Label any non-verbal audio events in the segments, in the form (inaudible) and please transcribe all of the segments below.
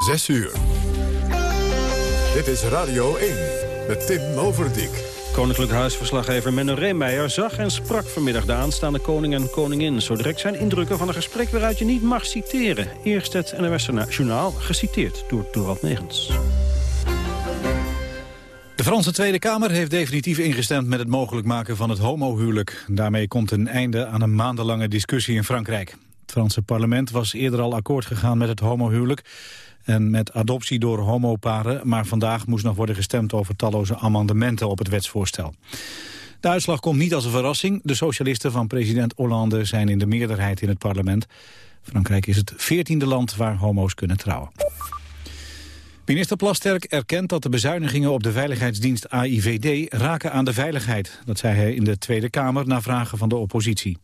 6 uur. Dit is Radio 1 met Tim Overdijk. Koninklijk Huisverslaggever Menno Reemeijer zag en sprak vanmiddag de aanstaande koning en koningin. Zo direct zijn indrukken van een gesprek waaruit je niet mag citeren. Eerst het NOS Journaal, geciteerd door Dorald Negens. De Franse Tweede Kamer heeft definitief ingestemd met het mogelijk maken van het homohuwelijk. Daarmee komt een einde aan een maandenlange discussie in Frankrijk. Het Franse parlement was eerder al akkoord gegaan met het homohuwelijk en met adoptie door homoparen, maar vandaag moest nog worden gestemd over talloze amendementen op het wetsvoorstel. De uitslag komt niet als een verrassing. De socialisten van president Hollande zijn in de meerderheid in het parlement. Frankrijk is het veertiende land waar homo's kunnen trouwen. Minister Plasterk erkent dat de bezuinigingen op de veiligheidsdienst AIVD raken aan de veiligheid. Dat zei hij in de Tweede Kamer na vragen van de oppositie.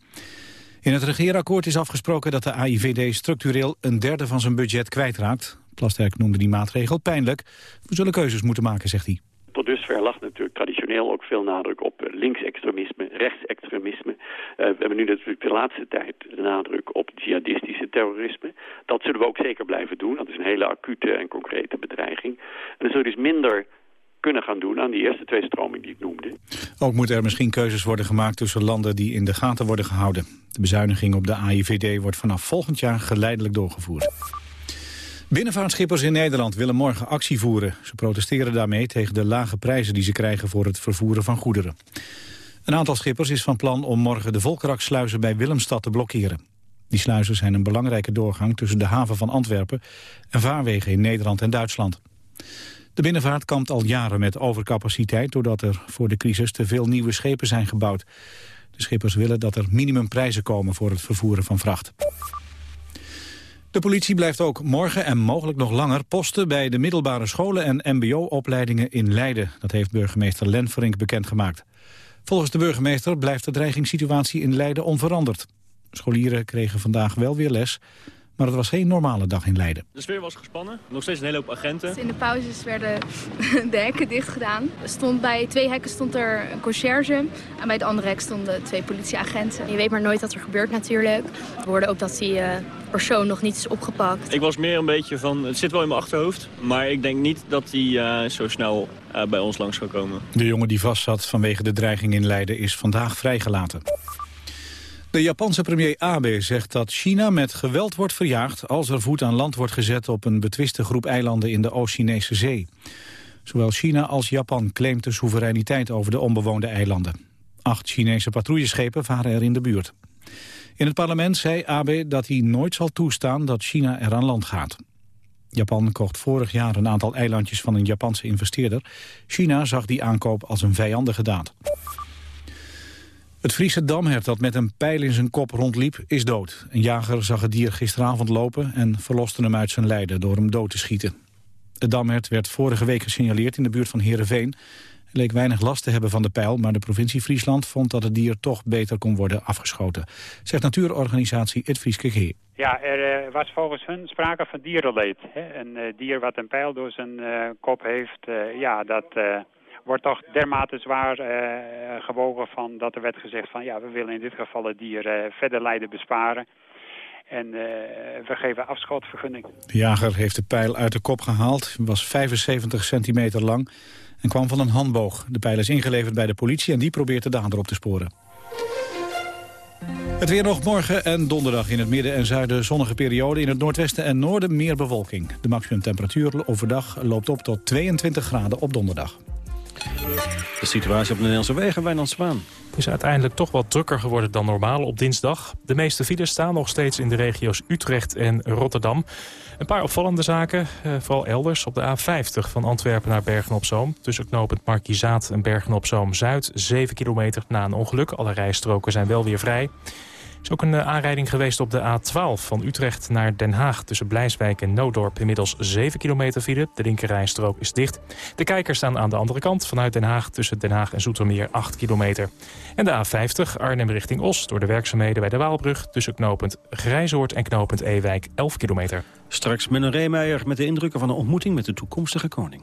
In het regeerakkoord is afgesproken dat de AIVD structureel een derde van zijn budget kwijtraakt. Plasterk noemde die maatregel pijnlijk. We zullen keuzes moeten maken, zegt hij. Tot dusver lag natuurlijk traditioneel ook veel nadruk op eh, linksextremisme, rechtsextremisme. Uh, we hebben nu natuurlijk de laatste tijd de nadruk op jihadistische terrorisme. Dat zullen we ook zeker blijven doen. Dat is een hele acute en concrete bedreiging. En dan zullen we dus minder kunnen gaan doen aan die eerste twee stromingen die ik noemde. Ook moeten er misschien keuzes worden gemaakt tussen landen die in de gaten worden gehouden. De bezuiniging op de AIVD wordt vanaf volgend jaar geleidelijk doorgevoerd. Binnenvaartschippers in Nederland willen morgen actie voeren. Ze protesteren daarmee tegen de lage prijzen die ze krijgen voor het vervoeren van goederen. Een aantal schippers is van plan om morgen de Volkeraksluizen bij Willemstad te blokkeren. Die sluizen zijn een belangrijke doorgang tussen de haven van Antwerpen en vaarwegen in Nederland en Duitsland. De binnenvaart kampt al jaren met overcapaciteit doordat er voor de crisis te veel nieuwe schepen zijn gebouwd. De schippers willen dat er minimumprijzen komen voor het vervoeren van vracht. De politie blijft ook morgen en mogelijk nog langer posten bij de middelbare scholen en mbo-opleidingen in Leiden. Dat heeft burgemeester Lenverink bekendgemaakt. Volgens de burgemeester blijft de dreigingssituatie in Leiden onveranderd. Scholieren kregen vandaag wel weer les, maar het was geen normale dag in Leiden. De sfeer was gespannen, nog steeds een hele hoop agenten. In de pauzes werden (laughs) de hekken dicht gedaan. Stond bij twee hekken stond er een conciërge en bij het andere hek stonden twee politieagenten. Je weet maar nooit wat er gebeurt natuurlijk. We hoorden ook dat die uh, persoon nog niet is opgepakt. Ik was meer een beetje van, het zit wel in mijn achterhoofd, maar ik denk niet dat hij uh, zo snel uh, bij ons langs gaat komen. De jongen die vastzat vanwege de dreiging in Leiden is vandaag vrijgelaten. De Japanse premier Abe zegt dat China met geweld wordt verjaagd... als er voet aan land wordt gezet op een betwiste groep eilanden in de Oost-Chinese zee. Zowel China als Japan claimt de soevereiniteit over de onbewoonde eilanden. Acht Chinese patrouilleschepen varen er in de buurt. In het parlement zei Abe dat hij nooit zal toestaan dat China er aan land gaat. Japan kocht vorig jaar een aantal eilandjes van een Japanse investeerder. China zag die aankoop als een vijandige daad. Het Friese damhert dat met een pijl in zijn kop rondliep is dood. Een jager zag het dier gisteravond lopen en verloste hem uit zijn lijden door hem dood te schieten. Het damhert werd vorige week gesignaleerd in de buurt van Heerenveen. Hij leek weinig last te hebben van de pijl, maar de provincie Friesland vond dat het dier toch beter kon worden afgeschoten. Zegt natuurorganisatie Het Frieske Geer. Ja, er uh, was volgens hun sprake van dierenleed. Een uh, dier wat een pijl door zijn uh, kop heeft, ja, dat wordt toch dermate zwaar uh, gewogen van dat er werd gezegd van ja, we willen in dit geval het dier uh, verder lijden besparen. En uh, we geven afschotvergunning. De jager heeft de pijl uit de kop gehaald, was 75 centimeter lang en kwam van een handboog. De pijl is ingeleverd bij de politie en die probeert de dader op te sporen. Het weer nog morgen en donderdag in het midden en zuiden zonnige periode. In het noordwesten en noorden meer bewolking. De maximumtemperatuur overdag loopt op tot 22 graden op donderdag. De situatie op de Nederlandse wegen, Wijnand Zwaan. Het is uiteindelijk toch wat drukker geworden dan normaal op dinsdag. De meeste files staan nog steeds in de regio's Utrecht en Rotterdam. Een paar opvallende zaken, eh, vooral elders. Op de A50 van Antwerpen naar Bergen-op-Zoom. Tussen knooppunt Markizaat en Bergen-op-Zoom-Zuid. 7 kilometer na een ongeluk. Alle rijstroken zijn wel weer vrij is ook een eh, aanrijding geweest op de A12 van Utrecht naar Den Haag... tussen Blijswijk en Noodorp. Inmiddels 7 kilometer file. De linkerrijstrook is dicht. De kijkers staan aan de andere kant vanuit Den Haag... tussen Den Haag en Zoetermeer 8 kilometer. En de A50 Arnhem richting Os door de werkzaamheden bij de Waalbrug... tussen knooppunt Grijzoord en knooppunt Ewijk 11 kilometer. Straks Menno Reemeijer met de indrukken van een ontmoeting... met de toekomstige koning.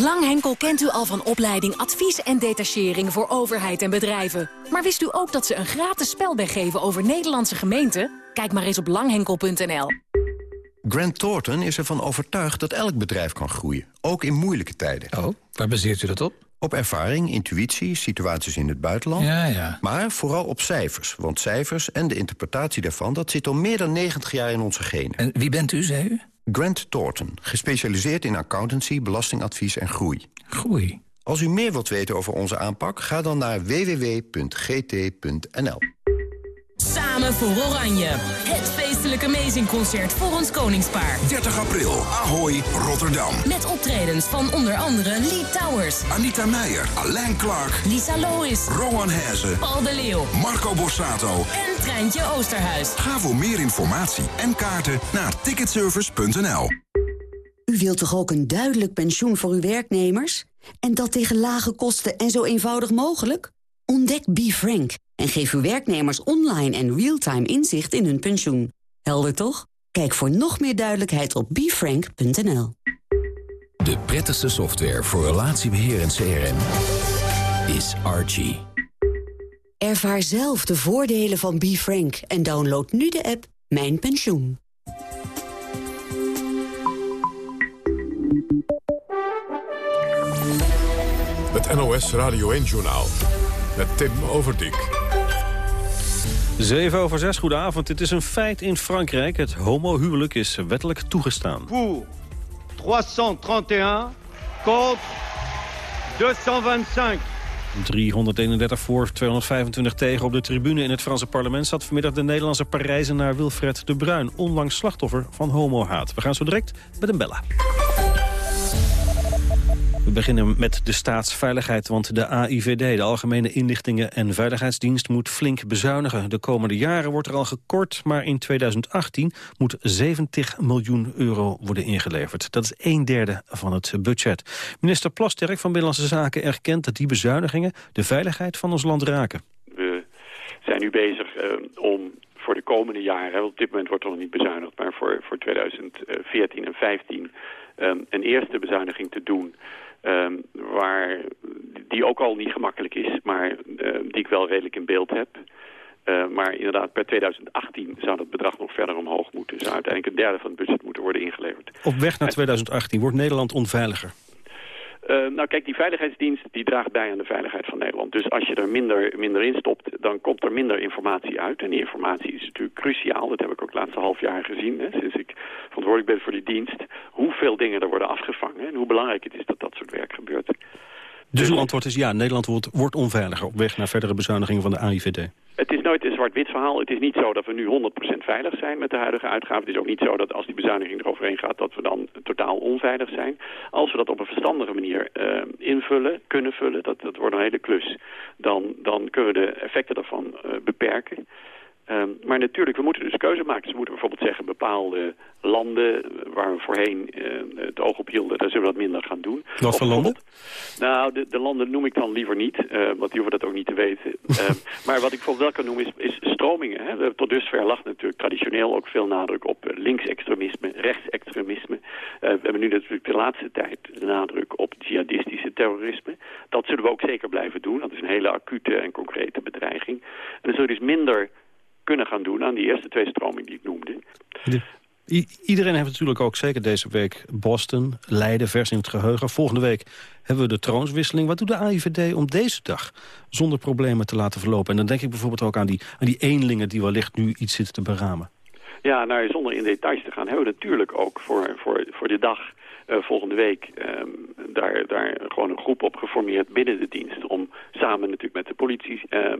Langhenkel kent u al van opleiding advies en detachering voor overheid en bedrijven. Maar wist u ook dat ze een gratis speldag geven over Nederlandse gemeenten? Kijk maar eens op langhenkel.nl. Grant Thornton is ervan overtuigd dat elk bedrijf kan groeien, ook in moeilijke tijden. Oh, waar baseert u dat op? Op ervaring, intuïtie, situaties in het buitenland. Ja, ja. Maar vooral op cijfers, want cijfers en de interpretatie daarvan... dat zit al meer dan 90 jaar in onze genen. En wie bent u, zei u? Grant Thornton, gespecialiseerd in accountancy, belastingadvies en groei. Groei. Als u meer wilt weten over onze aanpak, ga dan naar www.gt.nl. Samen voor Oranje. Het feestelijke Amazing-concert voor ons koningspaar. 30 april, Ahoy, Rotterdam. Met optredens van onder andere Lee Towers. Anita Meijer, Alain Clark. Lisa Lois. Rowan Hezen. Paul de Leeuw. Marco Borsato. En Treintje Oosterhuis. Ga voor meer informatie en kaarten naar ticketservice.nl. U wilt toch ook een duidelijk pensioen voor uw werknemers? En dat tegen lage kosten en zo eenvoudig mogelijk? Ontdek BeFrank en geef uw werknemers online en real-time inzicht in hun pensioen. Helder toch? Kijk voor nog meer duidelijkheid op befrank.nl. De prettigste software voor relatiebeheer en CRM is Archie. Ervaar zelf de voordelen van BeFrank en download nu de app Mijn Pensioen. Het NOS Radio 1-journaal met Tim Overdijk. 7 over 6, goedenavond. Het is een feit in Frankrijk. Het homohuwelijk is wettelijk toegestaan. Voor 331 contre 225. 331 voor, 225 tegen. Op de tribune in het Franse parlement zat vanmiddag de Nederlandse Parijzenaar Wilfred de Bruin. Onlangs slachtoffer van homohaat. We gaan zo direct met hem bellen. We beginnen met de staatsveiligheid, want de AIVD, de Algemene Inlichtingen en Veiligheidsdienst, moet flink bezuinigen. De komende jaren wordt er al gekort, maar in 2018 moet 70 miljoen euro worden ingeleverd. Dat is een derde van het budget. Minister Plasterk van Binnenlandse Zaken erkent dat die bezuinigingen de veiligheid van ons land raken. We zijn nu bezig uh, om voor de komende jaren, op dit moment wordt er nog niet bezuinigd, maar voor, voor 2014 en 2015 um, een eerste bezuiniging te doen Um, waar, die ook al niet gemakkelijk is, maar uh, die ik wel redelijk in beeld heb. Uh, maar inderdaad, per 2018 zou dat bedrag nog verder omhoog moeten. Zou uiteindelijk een derde van het budget moeten worden ingeleverd. Op weg naar 2018 wordt Nederland onveiliger. Uh, nou kijk, die veiligheidsdienst die draagt bij aan de veiligheid van Nederland. Dus als je er minder, minder in stopt, dan komt er minder informatie uit. En die informatie is natuurlijk cruciaal. Dat heb ik ook het laatste half jaar gezien, hè, sinds ik verantwoordelijk ben voor die dienst. Hoeveel dingen er worden afgevangen en hoe belangrijk het is dat dat soort werk gebeurt. Dus uw antwoord is ja, Nederland wordt, wordt onveiliger op weg naar verdere bezuinigingen van de AIVD. Het is nooit een zwart-wit verhaal. Het is niet zo dat we nu 100% veilig zijn met de huidige uitgaven. Het is ook niet zo dat als die bezuiniging eroverheen gaat dat we dan totaal onveilig zijn. Als we dat op een verstandige manier uh, invullen, kunnen vullen, dat, dat wordt een hele klus. Dan, dan kunnen we de effecten daarvan uh, beperken. Um, maar natuurlijk, we moeten dus keuze maken. Dus we moeten bijvoorbeeld zeggen, bepaalde landen waar we voorheen uh, het oog op hielden, daar zullen we dat minder gaan doen. Wat voor landen? Nou, de, de, landen noem ik dan liever niet, uh, want die hoeven dat ook niet te weten. uh, (laughs) maar wat ik bijvoorbeeld wel kan noemen is, is stromingen. Hè. Tot dusver lag natuurlijk traditioneel ook veel nadruk op linksextremisme, rechtsextremisme. we hebben nu natuurlijk de laatste tijd de nadruk op jihadistische terrorisme. Dat zullen we ook zeker blijven doen. Dat is een hele acute en concrete bedreiging. En dan zullen we dus minder kunnen gaan doen aan die eerste twee stromingen die ik noemde. De, iedereen heeft natuurlijk ook, zeker deze week, Boston, Leiden, vers in het geheugen. Volgende week hebben we de troonswisseling. Wat doet de AIVD om deze dag zonder problemen te laten verlopen? En dan denk ik bijvoorbeeld ook aan die, aan die eenlingen die wellicht nu iets zitten te beramen. Ja, nou, zonder in details te gaan, hebben we natuurlijk ook voor, voor, voor de dag volgende week ehm, daar, daar gewoon een groep op geformeerd binnen de dienst... om samen natuurlijk met de politie ehm,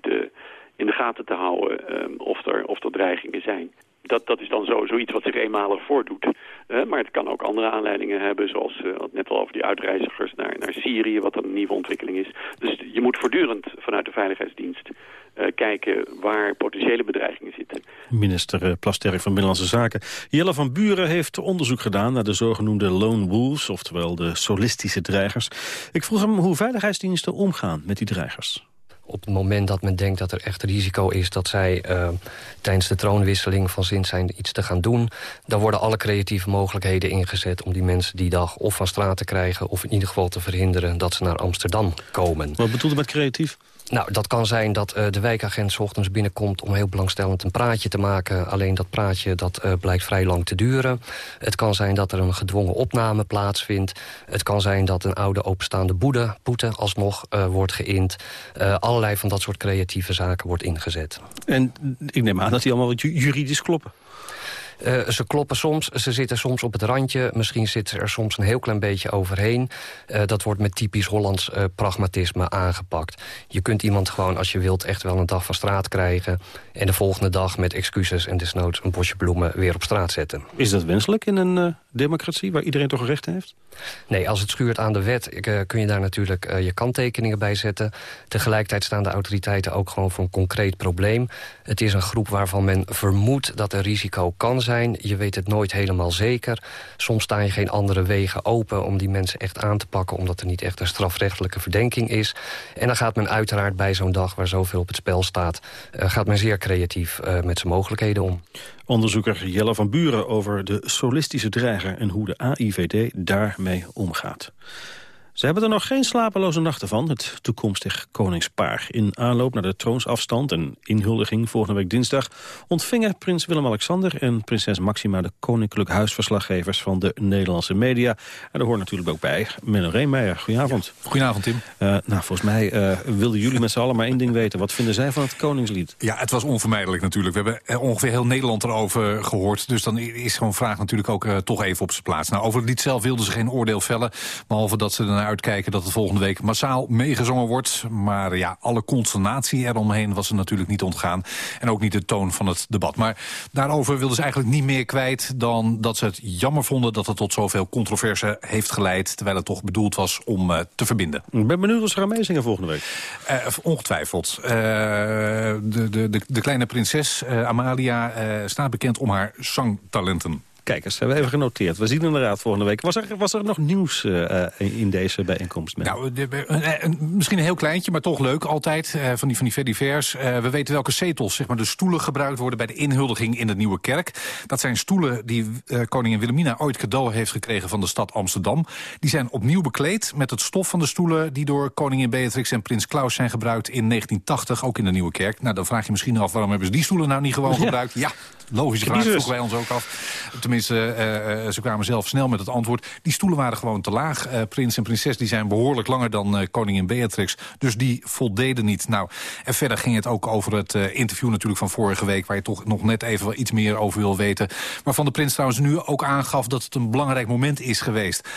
de, in de gaten te houden ehm, of, er, of er dreigingen zijn dat, dat is dan zo, zoiets wat zich eenmalig voordoet. Uh, maar het kan ook andere aanleidingen hebben, zoals uh, net al over die uitreizigers naar, naar Syrië, wat een nieuwe ontwikkeling is. Dus je moet voortdurend vanuit de Veiligheidsdienst uh, kijken waar potentiële bedreigingen zitten. Minister Plasterk van Binnenlandse Zaken. Jelle van Buren heeft onderzoek gedaan naar de zogenoemde lone wolves, oftewel de solistische dreigers. Ik vroeg hem hoe veiligheidsdiensten omgaan met die dreigers op het moment dat men denkt dat er echt risico is... dat zij uh, tijdens de troonwisseling van zin zijn iets te gaan doen... dan worden alle creatieve mogelijkheden ingezet... om die mensen die dag of van straat te krijgen... of in ieder geval te verhinderen dat ze naar Amsterdam komen. Wat bedoelt u met creatief? Nou, dat kan zijn dat uh, de wijkagent ochtends binnenkomt... om heel belangstellend een praatje te maken. Alleen dat praatje dat, uh, blijkt vrij lang te duren. Het kan zijn dat er een gedwongen opname plaatsvindt. Het kan zijn dat een oude openstaande boede, boete alsnog uh, wordt geïnd. allerlei van dat soort creatieve zaken wordt ingezet. En ik neem aan dat die allemaal juridisch kloppen. Uh, ze kloppen soms, ze zitten soms op het randje. Misschien zitten ze er soms een heel klein beetje overheen. Uh, dat wordt met typisch Hollands uh, pragmatisme aangepakt. Je kunt iemand gewoon, als je wilt, echt wel een dag van straat krijgen... en de volgende dag met excuses en desnoods een bosje bloemen weer op straat zetten. Is dat wenselijk in een democratie waar iedereen toch recht heeft? Nee, als het schuurt aan de wet kun je daar natuurlijk je kanttekeningen bij zetten. Tegelijkertijd staan de autoriteiten ook gewoon voor een concreet probleem. Het is een groep waarvan men vermoedt dat er risico kan zijn. Je weet het nooit helemaal zeker. Soms staan je geen andere wegen open om die mensen echt aan te pakken... omdat er niet echt een strafrechtelijke verdenking is. En dan gaat men uiteraard bij zo'n dag waar zoveel op het spel staat... Uh, gaat men zeer creatief met zijn mogelijkheden om. Onderzoeker Jelle van Buren over de solistische dreiger... en hoe de AIVD daarmee omgaat. Ze hebben er nog geen slapeloze nachten van, het toekomstig koningspaar. In aanloop naar de troonsafstand en inhuldiging volgende week dinsdag... ontvingen prins Willem-Alexander en prinses Maxima... de koninklijk huisverslaggevers van de Nederlandse media. En daar hoort natuurlijk ook bij Menno Reemeijer. Goedenavond. Ja, goedenavond, Tim. Uh, nou, volgens mij uh, wilden jullie met z'n allen maar één ding weten. Wat vinden zij van het Koningslied? Ja, het was onvermijdelijk natuurlijk. We hebben ongeveer heel Nederland erover gehoord. Dus dan is zo'n vraag natuurlijk ook uh, toch even op zijn plaats. Nou, over het lied zelf wilden ze geen oordeel vellen. Behalve dat ze uitkijken dat het volgende week massaal meegezongen wordt. Maar ja, alle consternatie eromheen was er natuurlijk niet ontgaan. En ook niet de toon van het debat. Maar daarover wilden ze eigenlijk niet meer kwijt... dan dat ze het jammer vonden dat het tot zoveel controverse heeft geleid... terwijl het toch bedoeld was om uh, te verbinden. Ik ben benieuwd of ze gaan meezingen volgende week. Uh, ongetwijfeld. Uh, de, de, de, de, kleine prinses Amalia staat bekend om haar zangtalenten. Kijk eens, hebben we even genoteerd. We zien inderdaad volgende week. Was er, was er nog nieuws uh, in deze bijeenkomst? Nou, de, uh, misschien een heel kleintje, maar toch leuk altijd. Uh, van die, van die verdivers. we weten welke zetels, zeg maar de stoelen gebruikt worden... bij de inhuldiging in de Nieuwe Kerk. Dat zijn stoelen die koningin Wilhelmina ooit cadeau heeft gekregen... van de stad Amsterdam. Die zijn opnieuw bekleed met het stof van de stoelen... die door koningin Beatrix en prins Klaus zijn gebruikt in 1980. Ook in de Nieuwe Kerk. Nou, dan vraag je misschien af... waarom hebben ze die stoelen nou niet gewoon gebruikt? Ja, logische vraag vroegen wij ons ook af. Tenminste, Tenminste, uh, ze kwamen zelf snel met het antwoord. Die stoelen waren gewoon te laag. Uh, prins en prinses die zijn behoorlijk langer dan uh, koningin Beatrix. Dus die voldeden niet. Nou, en verder ging het ook over het interview natuurlijk van vorige week... waar je toch nog net even iets meer over wil weten. Waarvan de prins trouwens nu ook aangaf dat het een belangrijk moment is geweest.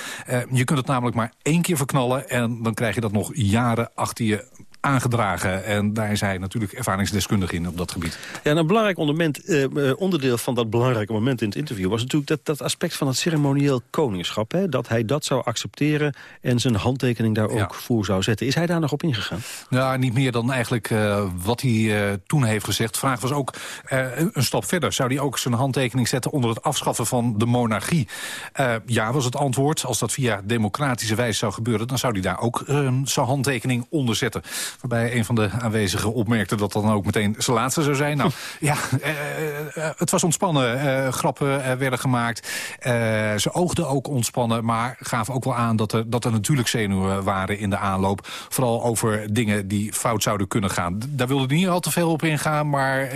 je kunt het namelijk maar één keer verknallen... en dan krijg je dat nog jaren achter je aangedragen. En daar is hij natuurlijk ervaringsdeskundig in op dat gebied. Ja, een belangrijk eh, onderdeel van dat belangrijke moment in het interview... was natuurlijk dat, dat aspect van het ceremonieel koningschap. Hè? Dat hij dat zou accepteren en zijn handtekening daar ook voor zou zetten. Is hij daar nog op ingegaan? Ja, niet meer dan eigenlijk uh, wat hij uh, toen heeft gezegd. De vraag was ook uh, een stap verder. Zou hij ook zijn handtekening zetten onder het afschaffen van de monarchie? ja, was het antwoord. Als dat via democratische wijze zou gebeuren... dan zou hij daar ook zijn handtekening onder zetten. Waarbij een van de aanwezigen opmerkte dat dat dan ook meteen zijn laatste zou zijn. Nou (laughs) ja, uh, uh, het was ontspannen. Uh, grappen werden gemaakt. ze oogden ook ontspannen, maar gaven ook wel aan dat er, dat er natuurlijk zenuwen waren in de aanloop. Vooral over dingen die fout zouden kunnen gaan. Daar wilde hij niet al te veel op ingaan, maar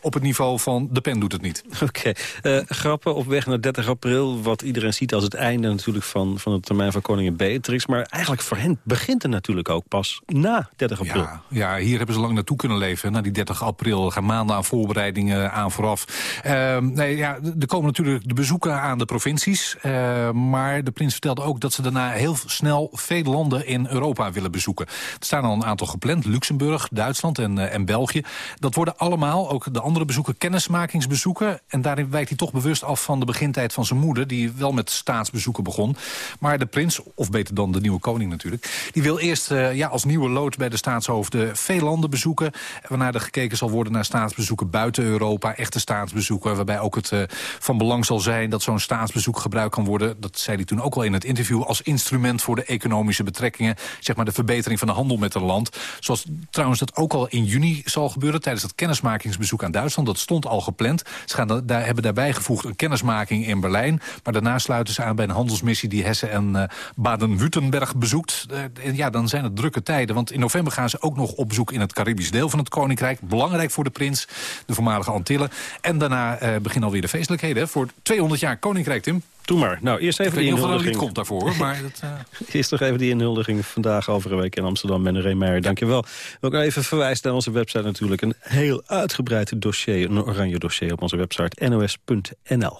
op het niveau van de pen doet het niet. (laughs) Oké, okay. grappen op weg naar 30 april. Wat iedereen ziet als het einde natuurlijk van, van de termijn van koningin Beatrix. Maar eigenlijk voor hen begint er natuurlijk ook pas na 30 april. Ja, ja, hier hebben ze lang naartoe kunnen leven. Naar die 30 april gaan maanden aan voorbereidingen aan vooraf. Uh, nee, ja, er komen natuurlijk de bezoeken aan de provincies. Uh, maar de prins vertelde ook dat ze daarna heel snel veel landen in Europa willen bezoeken. Er staan al een aantal gepland. Luxemburg, Duitsland en, uh, en België. Dat worden allemaal, ook de andere bezoeken, kennismakingsbezoeken. En daarin wijkt hij toch bewust af van de begintijd van zijn moeder... die wel met staatsbezoeken begon. Maar de prins, of beter dan de nieuwe koning natuurlijk... die wil eerst uh, ja, als nieuwe lood bij de staatshoofden veel landen bezoeken. Waarna er gekeken zal worden naar staatsbezoeken buiten Europa. Echte staatsbezoeken, waarbij ook het uh, van belang zal zijn... dat zo'n staatsbezoek gebruikt kan worden. Dat zei hij toen ook al in het interview... als instrument voor de economische betrekkingen. Zeg maar de verbetering van de handel met een land. Zoals trouwens dat ook al in juni zal gebeuren... tijdens het kennismakingsbezoek aan Duitsland. Dat stond al gepland. Ze gaan daar, hebben daarbij gevoegd een kennismaking in Berlijn. Maar daarna sluiten ze aan bij een handelsmissie... die Hessen en uh, Baden-Württemberg bezoekt. Uh, ja, dan zijn het drukke tijden. Want in november gaan ze ook nog op bezoek in het Caribisch deel van het Koninkrijk. Belangrijk voor de prins, de voormalige Antillen. En daarna uh, beginnen alweer de feestelijkheden voor 200 jaar Koninkrijk, Tim. Doe maar. Nou, eerst even Ik die weet niet of er een inhuldiging. lied komt daarvoor. Maar dat, uh... (laughs) Eerst nog even die inhuldiging vandaag over een week in Amsterdam. Menno Reemeijer, dankjewel. Wil ik even verwijzen naar onze website natuurlijk. Een heel uitgebreid dossier, een oranje dossier op onze website nos.nl.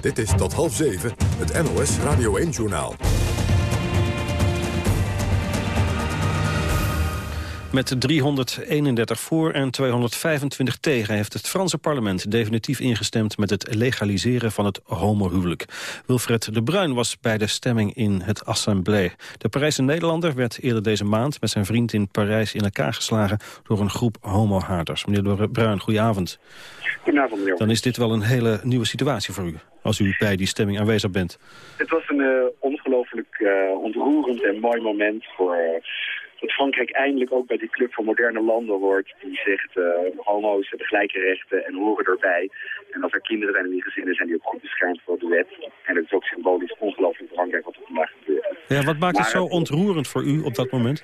Dit is tot half zeven, het NOS Radio 1-journaal. Met 331 voor en 225 tegen heeft het Franse parlement definitief ingestemd met het legaliseren van het homohuwelijk. Wilfred de Bruin was bij de stemming in het Assemblée. De Parijse Nederlander werd eerder deze maand met zijn vriend in Parijs in elkaar geslagen door een groep homohaters. Meneer de Bruin, goedenavond. Goedenavond, meneer. Dan is dit wel een hele nieuwe situatie voor u, als u bij die stemming aanwezig bent. Het was een uh, ongelooflijk uh, ontroerend en mooi moment voor... Dat Frankrijk eindelijk ook bij die club van moderne landen hoort... die zegt uh, homo's hebben gelijke rechten en horen erbij. En als er kinderen zijn in die gezinnen zijn die ook goed beschermd voor de wet. En het is ook symbolisch ongelooflijk belangrijk wat er vandaag gebeurt. Ja, wat maakt maar het zo ontroerend voor u op dat moment?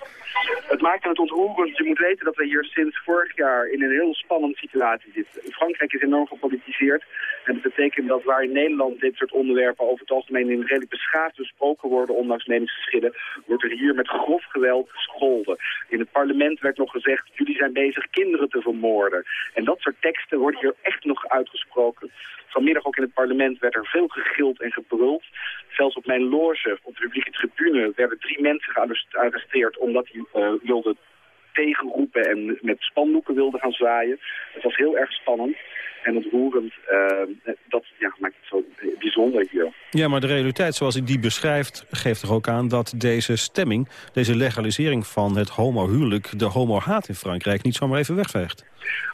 Het maakt het ontroerend. Je moet weten dat we hier sinds vorig jaar in een heel spannende situatie zitten. Frankrijk is enorm gepolitiseerd. En dat betekent dat waar in Nederland dit soort onderwerpen over het algemeen in redelijk beschaafd besproken worden, ondanks meningsverschillen, wordt er hier met grof geweld gescholden. In het parlement werd nog gezegd, jullie zijn bezig kinderen te vermoorden. En dat soort teksten worden hier echt nog uitgesproken. Vanmiddag ook in het parlement werd er veel gegild en gebruld. Zelfs op mijn loge, op de publieke tribune, werden drie mensen gearresteerd omdat die uh, wilden tegenroepen en met spandoeken wilden gaan zwaaien. Het was heel erg spannend en ontroerend. Uh, dat ja, maakt het zo bijzonder hier. Ja, maar de realiteit zoals ik die beschrijft... geeft toch ook aan dat deze stemming, deze legalisering van het homohuwelijk... de homohaat in Frankrijk niet zomaar even wegveegt.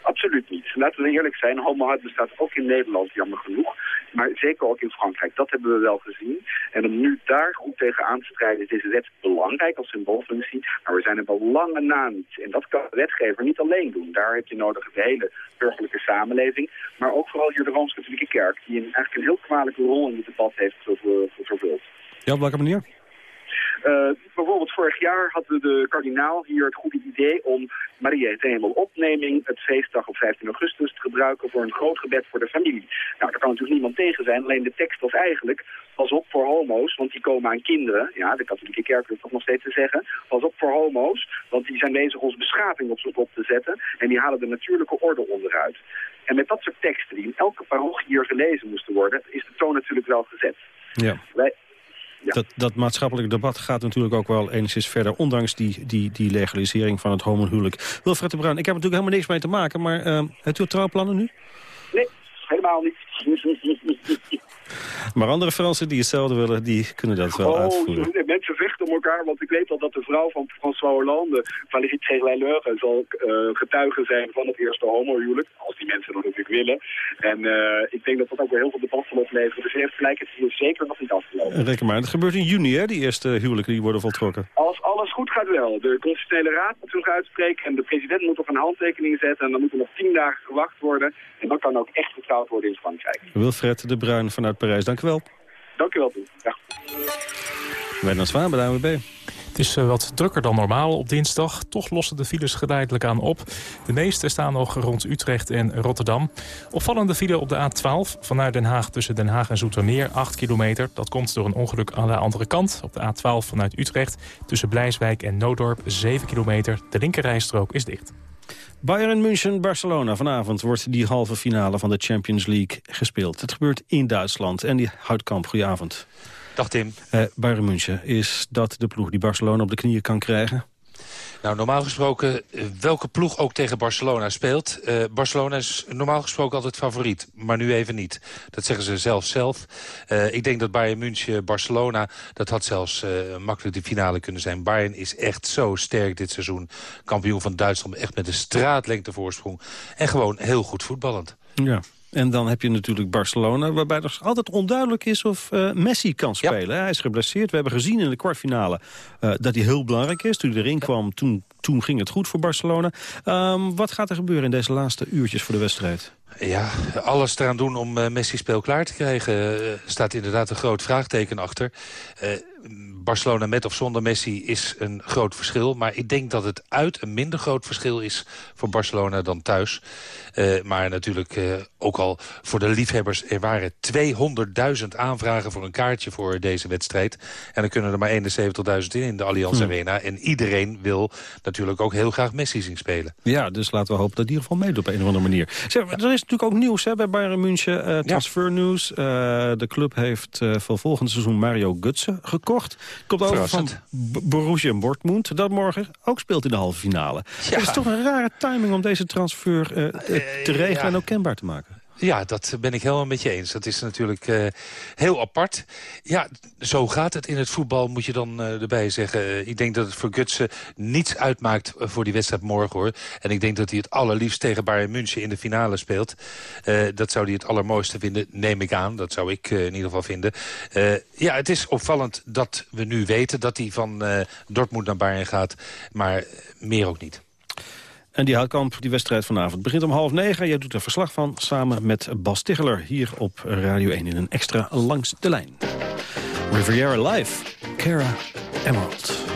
Absoluut niet. Laten we eerlijk zijn, homohaat bestaat ook in Nederland, jammer genoeg. Maar zeker ook in Frankrijk. Dat hebben we wel gezien. En om nu daar goed tegen aan te strijden is deze wet belangrijk als symboolfunctie. Maar we zijn er wel lange na niet. En dat kan de wetgever niet alleen doen. Daar heb je nodig de hele burgerlijke samenleving. Maar ook vooral hier de Rooms-Katholieke Kerk. Die eigenlijk een heel kwalijke rol in dit debat heeft vervuld. Ja, op welke manier? Uh, bijvoorbeeld vorig jaar hadden de kardinaal hier het goede idee om Maria het Hemelopneming, het feestdag op 15 augustus, te gebruiken voor een groot gebed voor de familie. Nou, daar kan natuurlijk niemand tegen zijn, alleen de tekst was eigenlijk, pas op voor homo's, want die komen aan kinderen. Ja, de katholieke kerk wil toch nog steeds te zeggen. Pas op voor homo's, want die zijn bezig onze beschaving op zijn kop te zetten en die halen de natuurlijke orde onderuit. En met dat soort teksten die in elke parochie hier gelezen moesten worden, is de toon natuurlijk wel gezet. Ja. Wij, ja. Dat, dat maatschappelijk debat gaat natuurlijk ook wel enigszins verder... ondanks die, die, die legalisering van het homohuwelijk. Wilfred de Bruin, ik heb er natuurlijk helemaal niks mee te maken... maar uh, hebt u trouwplannen nu? Nee, helemaal niet. (laughs) Maar andere Fransen die hetzelfde willen, die kunnen dat wel oh, uitvoeren. Mensen vechten om elkaar, want ik weet al dat de vrouw van François Hollande, Valérie Trierweiler, zal uh, getuige zijn van het eerste homohuwelijk. Als die mensen dat natuurlijk willen. En uh, ik denk dat dat ook weer heel veel debat zal opleveren. Dus heeft gelijk, het is zeker nog niet afgelopen. Reken maar, het gebeurt in juni, hè, die eerste huwelijken die worden voltrokken. Als alles goed gaat wel. De constitutionele raad moet zich uitspreken en de president moet nog een handtekening zetten. En dan moet er nog tien dagen gewacht worden. En dan kan ook echt getrouwd worden in Frankrijk. Wilfred de Bruin vanuit Parijs, dank u wel. Dank u wel, Tom. Ja. Wijnand Zwaan bij de ANWB. Het is eh, wat drukker dan normaal op dinsdag. Toch lossen de files geleidelijk aan op. De meeste staan nog rond Utrecht en Rotterdam. Opvallende file op de A12 vanuit Den Haag tussen Den Haag en Zoetermeer, 8 kilometer. Dat komt door een ongeluk aan de andere kant. Op de A12 vanuit Utrecht tussen Blijswijk en Noodorp, 7 kilometer. De linkerrijstrook is dicht. Bayern München, Barcelona. Vanavond wordt die halve finale van de Champions League gespeeld. Het gebeurt in Duitsland. En die Houtkamp, goedenavond. Dag Tim. Uh, Bayern München, is dat de ploeg die Barcelona op de knieën kan krijgen? Nou, normaal gesproken, eh, welke ploeg ook tegen Barcelona speelt... Uh, Barcelona is normaal gesproken altijd favoriet, maar nu even niet. Dat zeggen ze zelf zelf. Uh, ik denk dat Bayern München, Barcelona... dat had zelfs makkelijk de finale kunnen zijn. Bayern is echt zo sterk dit seizoen. Kampioen van Duitsland, echt met een straatlengte voorsprong. En gewoon heel goed voetballend. Ja, en dan heb je natuurlijk Barcelona, waarbij er altijd onduidelijk is of uh, Messi kan spelen. Hij is geblesseerd. We hebben gezien in de kwartfinale uh, dat hij heel belangrijk is. Toen hij erin kwam, toen, toen ging het goed voor Barcelona. Um, wat gaat er gebeuren in deze laatste uurtjes voor de wedstrijd? Ja, alles eraan doen om uh, Messi speel klaar te krijgen. Staat inderdaad een groot vraagteken achter. Barcelona met of zonder Messi is een groot verschil. Maar ik denk dat het uit een minder groot verschil is voor Barcelona dan thuis. Uh, maar natuurlijk uh, ook al voor de liefhebbers. Er waren 200.000 aanvragen voor een kaartje voor deze wedstrijd. En dan kunnen er maar 71.000 in in de Allianz hmm. Arena. En iedereen wil natuurlijk ook heel graag Messi zien spelen. Ja, dus laten we hopen dat die in ieder geval meedoet op een of andere manier. Zeg, ja. Er is natuurlijk ook nieuws hè, bij Bayern München. Uh, transfernieuws. de club heeft voor volgend seizoen Mario Gutsen gekocht. Komt over van Borussia Dortmund. Dat morgen ook speelt in de halve finale. Ja. Het is toch een rare timing om deze transfer uh, te regelen ja. en ook kenbaar te maken. Ja, dat ben ik helemaal met je eens. Dat is natuurlijk uh, heel apart. Ja, zo gaat het in het voetbal, moet je dan uh, erbij zeggen. Uh, ik denk dat het voor Gutsen niets uitmaakt voor die wedstrijd morgen, hoor. En ik denk dat hij het allerliefst tegen Bayern München in de finale speelt. dat zou hij het allermooiste vinden, neem ik aan. Dat zou ik in ieder geval vinden. ja, het is opvallend dat we nu weten dat hij van Dortmund naar Bayern gaat. Maar meer ook niet. En die houtkamp, die wedstrijd vanavond, begint om half negen. Jij doet er verslag van samen met Bas Ticheler hier op Radio 1 in een extra langs de lijn. Riviera Live, Cara Emerald.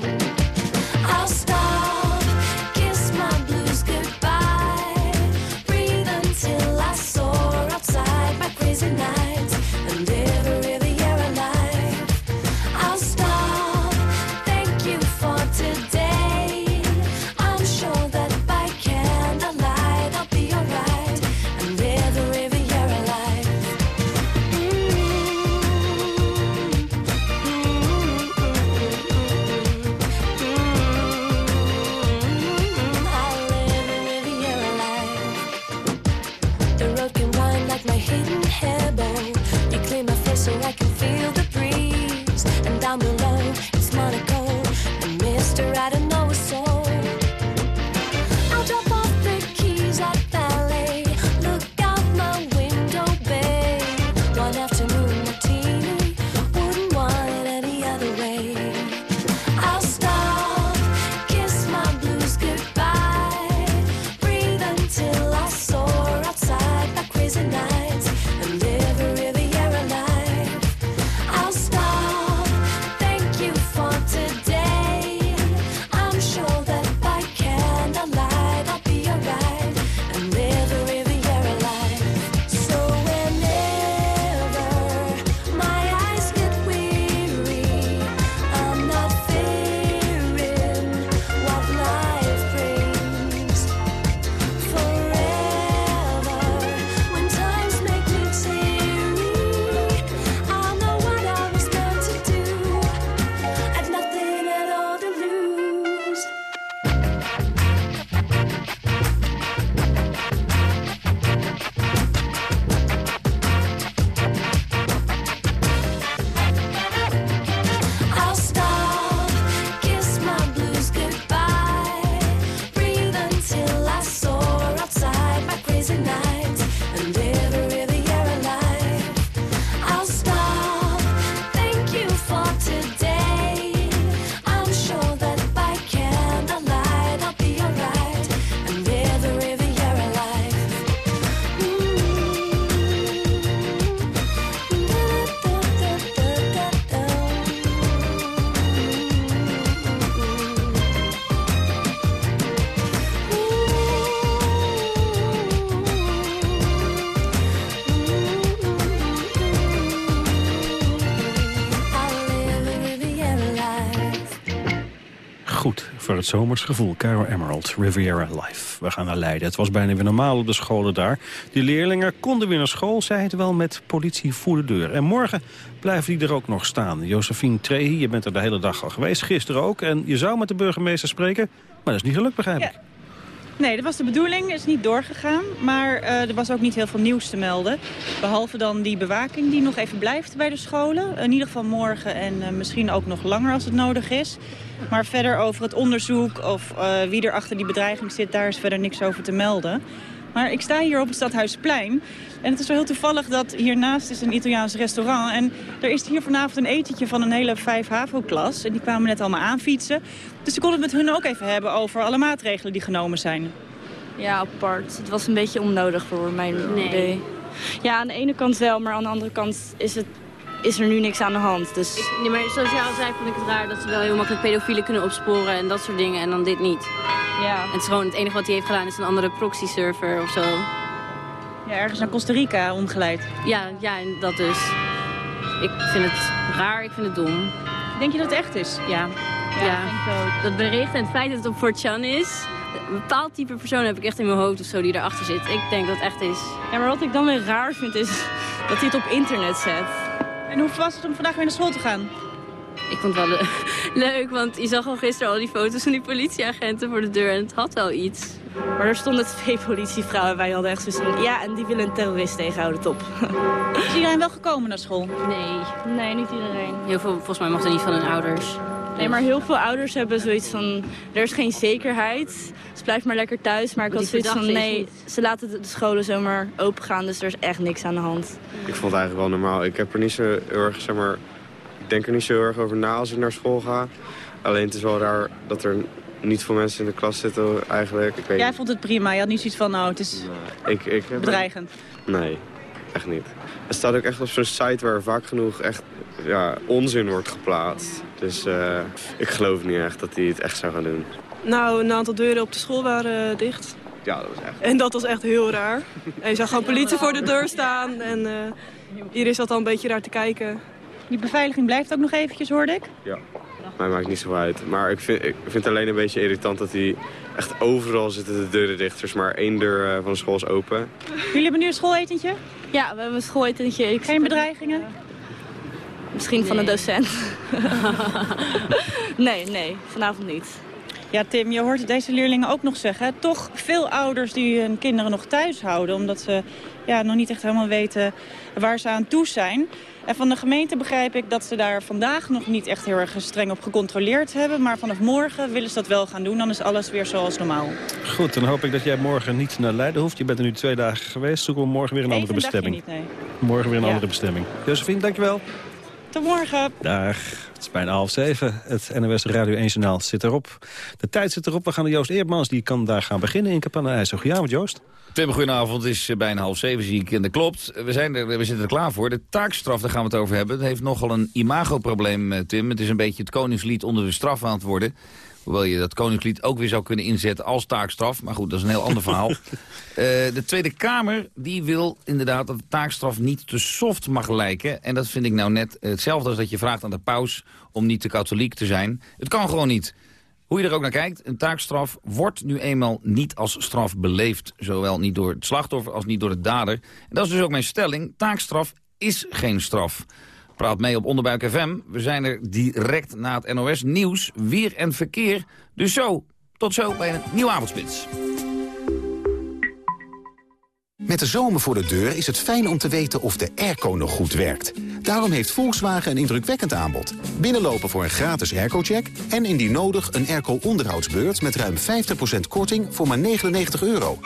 Zomers gevoel. Caro Emerald, Riviera Live. We gaan naar Leiden. Het was bijna weer normaal op de scholen daar. Die leerlingen konden weer naar school, zei het wel, met politie voor de deur. En morgen blijven die er ook nog staan. Josephine Trehi, je bent er de hele dag al geweest, gisteren ook. En je zou met de burgemeester spreken, maar dat is niet gelukt, begrijp ik. Nee, dat was de bedoeling. is niet doorgegaan. Maar eh, er was ook niet heel veel nieuws te melden. Behalve dan die bewaking die nog even blijft bij de scholen. In ieder geval morgen en eh, misschien ook nog langer als het nodig is. Maar verder over het onderzoek of eh, wie er achter die bedreiging zit... daar is verder niks over te melden. Maar ik sta hier op het Stadhuisplein. En het is wel heel toevallig dat hiernaast is een Italiaans restaurant. En er is hier vanavond een etentje van een hele 5 HAVO-klas. En die kwamen net allemaal aanfietsen. Dus ik kon het met hun ook even hebben over alle maatregelen die genomen zijn. Ja, apart. Het was een beetje onnodig voor mijn Nee. idee. Ja, aan de ene kant wel, maar aan de andere kant is, het, is er nu niks aan de hand. Dus... Nee, maar zoals jij al zei, vond ik het raar dat ze wel heel makkelijk pedofielen kunnen opsporen en dat soort dingen. En dan dit niet. Ja. Het is gewoon het enige wat hij heeft gedaan is een andere proxy-server of zo. Ja, ergens naar Costa Rica omgeleid. Ja, ja, en dat dus. Ik vind het raar, ik vind het dom. Denk je dat het echt is? Ja. Ja, dat bericht en het feit dat het op 4chan is... Een bepaald type persoon heb ik echt in mijn hoofd of zo die erachter zit. Ik denk dat het echt is. Ja, maar wat ik dan weer raar vind is dat hij het op internet zet. En hoe was het om vandaag weer naar school te gaan? Ik vond het wel le- (laughs) leuk, want je zag al gisteren al die foto's van die politieagenten voor de deur. En het had wel iets. Maar er stonden twee politievrouwen en wij hadden echt zoiets van... Ja, en die willen een terrorist tegenhouden, top. Is iedereen wel gekomen naar school? Nee. Nee, niet iedereen. Heel veel, volgens mij mag er niet van hun ouders. Nee, maar heel veel ouders hebben zoiets van... Er is geen zekerheid, dus blijf maar lekker thuis. Maar ik had zoiets van... Nee, ze laten de scholen zomaar open gaan, dus er is echt niks aan de hand. Ik vond het eigenlijk wel normaal. Ik heb er niet zo heel erg, zeg maar... Ik denk er niet zo heel erg over na als ik naar school ga. Alleen het is wel raar dat er niet veel mensen in de klas zitten eigenlijk. Ik weet Jij vond het prima. Je had niet zoiets van, nou, het is ik, ik heb... bedreigend. Nee, echt niet. Het staat ook echt op zo'n site waar vaak genoeg echt ja, onzin wordt geplaatst. Dus eh, ik geloof niet echt dat hij het echt zou gaan doen. Nou, een aantal deuren op de school waren eh, dicht. Ja, dat was echt... En dat was echt heel raar. En je zag gewoon politie voor de deur staan. En eh iedereen zat al een beetje raar te kijken. Die beveiliging blijft ook nog eventjes, hoorde ik. Ja, mij maakt niet zo uit. Maar ik vind, ik vind het alleen een beetje irritant dat hij echt overal zitten de deuren dicht. Er is maar één deur eh, van de school is open. Jullie hebben nu een schooletentje? Ja, we hebben een schooletentje. Geen bedreigingen? Misschien van een docent. (laughs) nee, nee, vanavond niet. Ja, Tim, je hoort deze leerlingen ook nog zeggen. Toch veel ouders die hun kinderen nog thuis houden... omdat ze ja, nog niet echt helemaal weten waar ze aan toe zijn. En van de gemeente begrijp ik dat ze daar vandaag nog niet echt heel erg streng op gecontroleerd hebben. Maar vanaf morgen willen ze dat wel gaan doen. Dan is alles weer zoals normaal. Goed, dan hoop ik dat jij morgen niet naar Leiden hoeft. Je bent er nu twee dagen geweest. Zoeken we morgen weer een andere Even bestemming. niet, nee. Morgen weer een Ja. andere bestemming. Josephine, dankjewel. Tot morgen. Dag. Het is bijna half zeven. Het NOS Radio 1 Journaal zit erop. De tijd zit erop. We gaan naar Joost Eerdmans. Die kan daar gaan beginnen in Capanne IJssel. Ja, Joost? Tim, goedenavond. Het is eh, bijna half zeven, zie ik. En dat klopt. We, zijn er, we zitten er klaar voor. De taakstraf, daar gaan we het over hebben. Het heeft nogal een imagoprobleem, eh, Tim. Het is een beetje het koningslied onder de straf aan het worden. Hoewel je dat koningslied ook weer zou kunnen inzetten als taakstraf. Maar goed, dat is een heel ander verhaal. (laughs) Eh, de Tweede Kamer die wil inderdaad dat de taakstraf niet te soft mag lijken. En dat vind ik nou net hetzelfde als dat je vraagt aan de paus om niet te katholiek te zijn. Het kan gewoon niet. Hoe je er ook naar kijkt, een taakstraf wordt nu eenmaal niet als straf beleefd. Zowel niet door het slachtoffer als niet door de dader. En dat is dus ook mijn stelling. Taakstraf is geen straf. Praat mee op Onderbuik FM. We zijn er direct na het NOS Nieuws, Weer en Verkeer. Dus zo, tot zo bij een nieuwe avondspits. Met de zomer voor de deur is het fijn om te weten of de airco nog goed werkt. Daarom heeft Volkswagen een indrukwekkend aanbod. Binnenlopen voor een gratis airco-check... en indien nodig een airco-onderhoudsbeurt met ruim 50% korting voor maar 99 euro.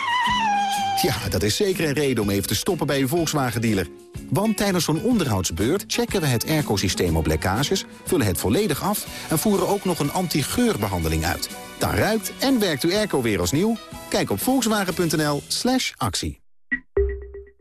Ja, dat is zeker een reden om even te stoppen bij uw Volkswagen-dealer. Want tijdens zo'n onderhoudsbeurt checken we het airco-systeem op lekkages... vullen het volledig af en voeren ook nog een anti-geurbehandeling uit. Dan ruikt en werkt uw airco weer als nieuw. Kijk op volkswagen.nl actie.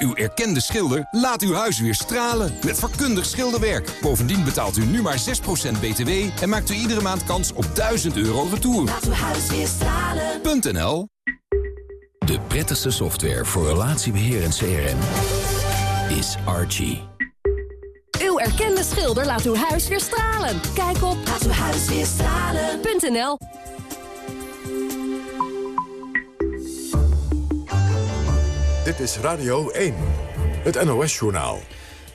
Uw erkende schilder laat uw huis weer stralen met vakkundig schilderwerk. Bovendien betaalt u nu maar 6% btw en maakt u iedere maand kans op 1000 euro retour. Laat uw huis weer stralen. .nl De prettigste software voor relatiebeheer en CRM is Archie. Uw erkende schilder laat uw huis weer stralen. Kijk op laatuwhuisweerstralen.nl Dit is Radio 1, het NOS-journaal.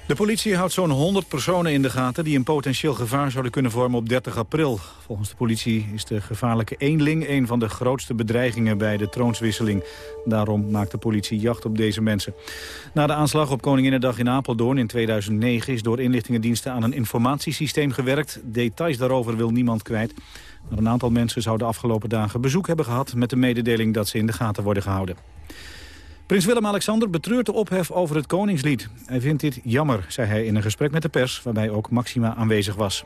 De politie houdt zo'n 100 personen in de gaten... die een potentieel gevaar zouden kunnen vormen op 30 april. Volgens de politie is de gevaarlijke eenling... een van de grootste bedreigingen bij de troonswisseling. Daarom maakt de politie jacht op deze mensen. Na de aanslag op Koninginnedag in Apeldoorn in 2009... is door inlichtingendiensten aan een informatiesysteem gewerkt. Details daarover wil niemand kwijt. Maar een aantal mensen zouden de afgelopen dagen bezoek hebben gehad... met de mededeling dat ze in de gaten worden gehouden. Prins Willem-Alexander betreurt de ophef over het Koningslied. Hij vindt dit jammer, zei hij in een gesprek met de pers... waarbij ook Maxima aanwezig was.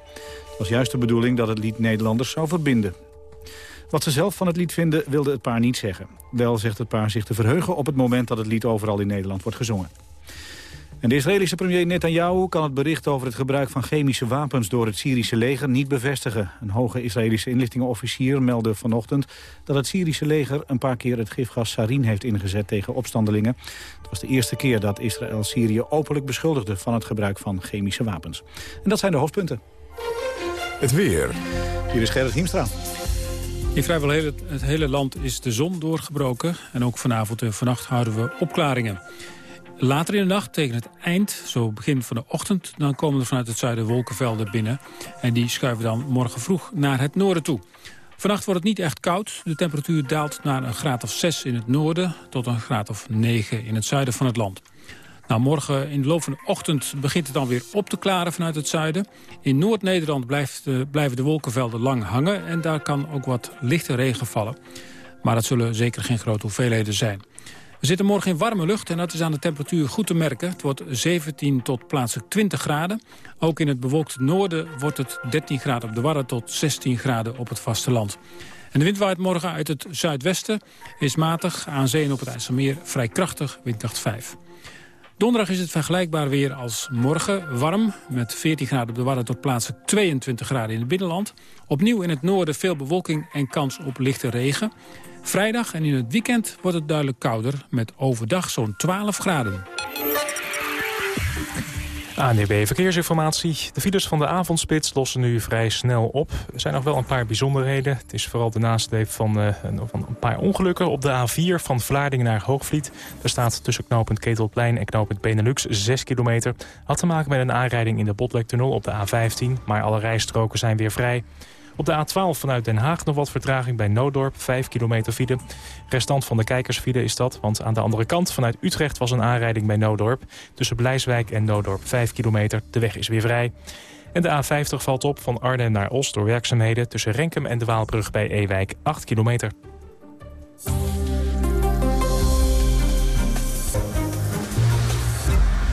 Het was juist de bedoeling dat het lied Nederlanders zou verbinden. Wat ze zelf van het lied vinden, wilde het paar niet zeggen. Wel zegt het paar zich te verheugen op het moment dat het lied overal in Nederland wordt gezongen. En de Israëlische premier Netanyahu kan het bericht over het gebruik van chemische wapens door het Syrische leger niet bevestigen. Een hoge Israëlische inlichtingenofficier meldde vanochtend dat het Syrische leger een paar keer het gifgas sarin heeft ingezet tegen opstandelingen. Het was de eerste keer dat Israël Syrië openlijk beschuldigde van het gebruik van chemische wapens. En dat zijn de hoofdpunten. Het weer. Hier is Gerrit Hiemstra. In vrijwel heel het, het hele land is de zon doorgebroken. En ook vanavond en vannacht houden we opklaringen. Later in de nacht, tegen het eind, zo begin van de ochtend... dan komen er vanuit het zuiden wolkenvelden binnen. En die schuiven dan morgen vroeg naar het noorden toe. Vannacht wordt het niet echt koud. De temperatuur daalt naar een graad of 6 in het noorden... tot een graad of 9 in het zuiden van het land. Nou, morgen in de loop van de ochtend begint het dan weer op te klaren vanuit het zuiden. In Noord-Nederland blijven de wolkenvelden lang hangen... en daar kan ook wat lichte regen vallen. Maar dat zullen zeker geen grote hoeveelheden zijn. We zitten morgen in warme lucht en dat is aan de temperatuur goed te merken. Het wordt 17 tot plaatselijk 20 graden. Ook in het bewolkte noorden wordt het 13 graden op de Wadden tot 16 graden op het vasteland. En de wind waait morgen uit het zuidwesten, is matig, aan zee en op het IJsselmeer vrij krachtig, windkracht 5. Donderdag is het vergelijkbaar weer als morgen. Warm, met 14 graden op de Wadden tot plaatselijk 22 graden in het binnenland. Opnieuw in het noorden veel bewolking en kans op lichte regen. Vrijdag en in het weekend wordt het duidelijk kouder... met overdag zo'n 12 graden. ANDB Verkeersinformatie. De files van de avondspits lossen nu vrij snel op. Er zijn nog wel een paar bijzonderheden. Het is vooral de nasleep van, uh, van een paar ongelukken. Op de A4 van Vlaardingen naar Hoogvliet. Er staat tussen knooppunt Ketelplein en knooppunt Benelux 6 kilometer. Had te maken met een aanrijding in de Botlektunnel op de A15. Maar alle rijstroken zijn weer vrij. Op de A12 vanuit Den Haag nog wat vertraging bij Noodorp, 5 kilometer file. Restant van de kijkersfile is dat, want aan de andere kant vanuit Utrecht was een aanrijding bij Noodorp. Tussen Blijswijk en Noodorp 5 kilometer, de weg is weer vrij. En de A50 valt op van Arnhem naar Os door werkzaamheden... tussen Renkum en de Waalbrug bij Ewijk, 8 kilometer.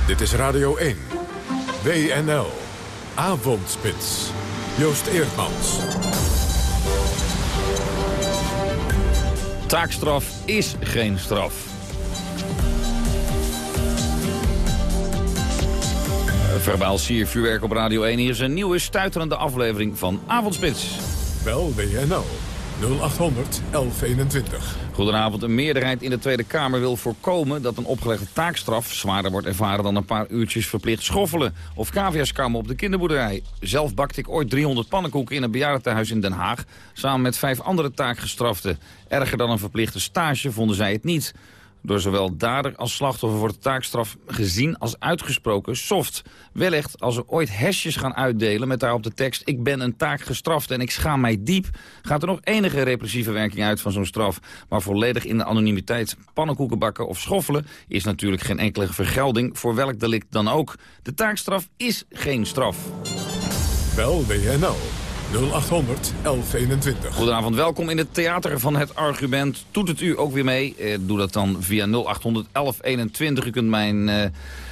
Dit is Radio 1. WNL. Avondspits. Joost Eerdmans. Taakstraf is geen straf. Verbaal siervuurwerk op Radio 1. Hier is een nieuwe stuiterende aflevering van Avondspits. Bel WNL 0800 1121. Goedenavond. Een meerderheid in de Tweede Kamer wil voorkomen dat een opgelegde taakstraf zwaarder wordt ervaren dan een paar uurtjes verplicht schoffelen of caviaskammen op de kinderboerderij. Zelf bakte ik ooit 300 pannenkoeken in een bejaardentehuis in Den Haag samen met vijf andere taakgestraften. Erger dan een verplichte stage vonden zij het niet. Door zowel dader als slachtoffer wordt de taakstraf gezien als uitgesproken soft. Wellicht als we ooit hesjes gaan uitdelen met daarop de tekst... ik ben een taak gestraft en ik schaam mij diep... gaat er nog enige repressieve werking uit van zo'n straf. Maar volledig in de anonimiteit pannenkoeken bakken of schoffelen... is natuurlijk geen enkele vergelding voor welk delict dan ook. De taakstraf is geen straf. Bel WNL 0800 1121. Goedenavond, welkom in het Theater van het Argument. Toet het u ook weer mee? Eh, doe dat dan via 0800 1121. U kunt mijn, eh,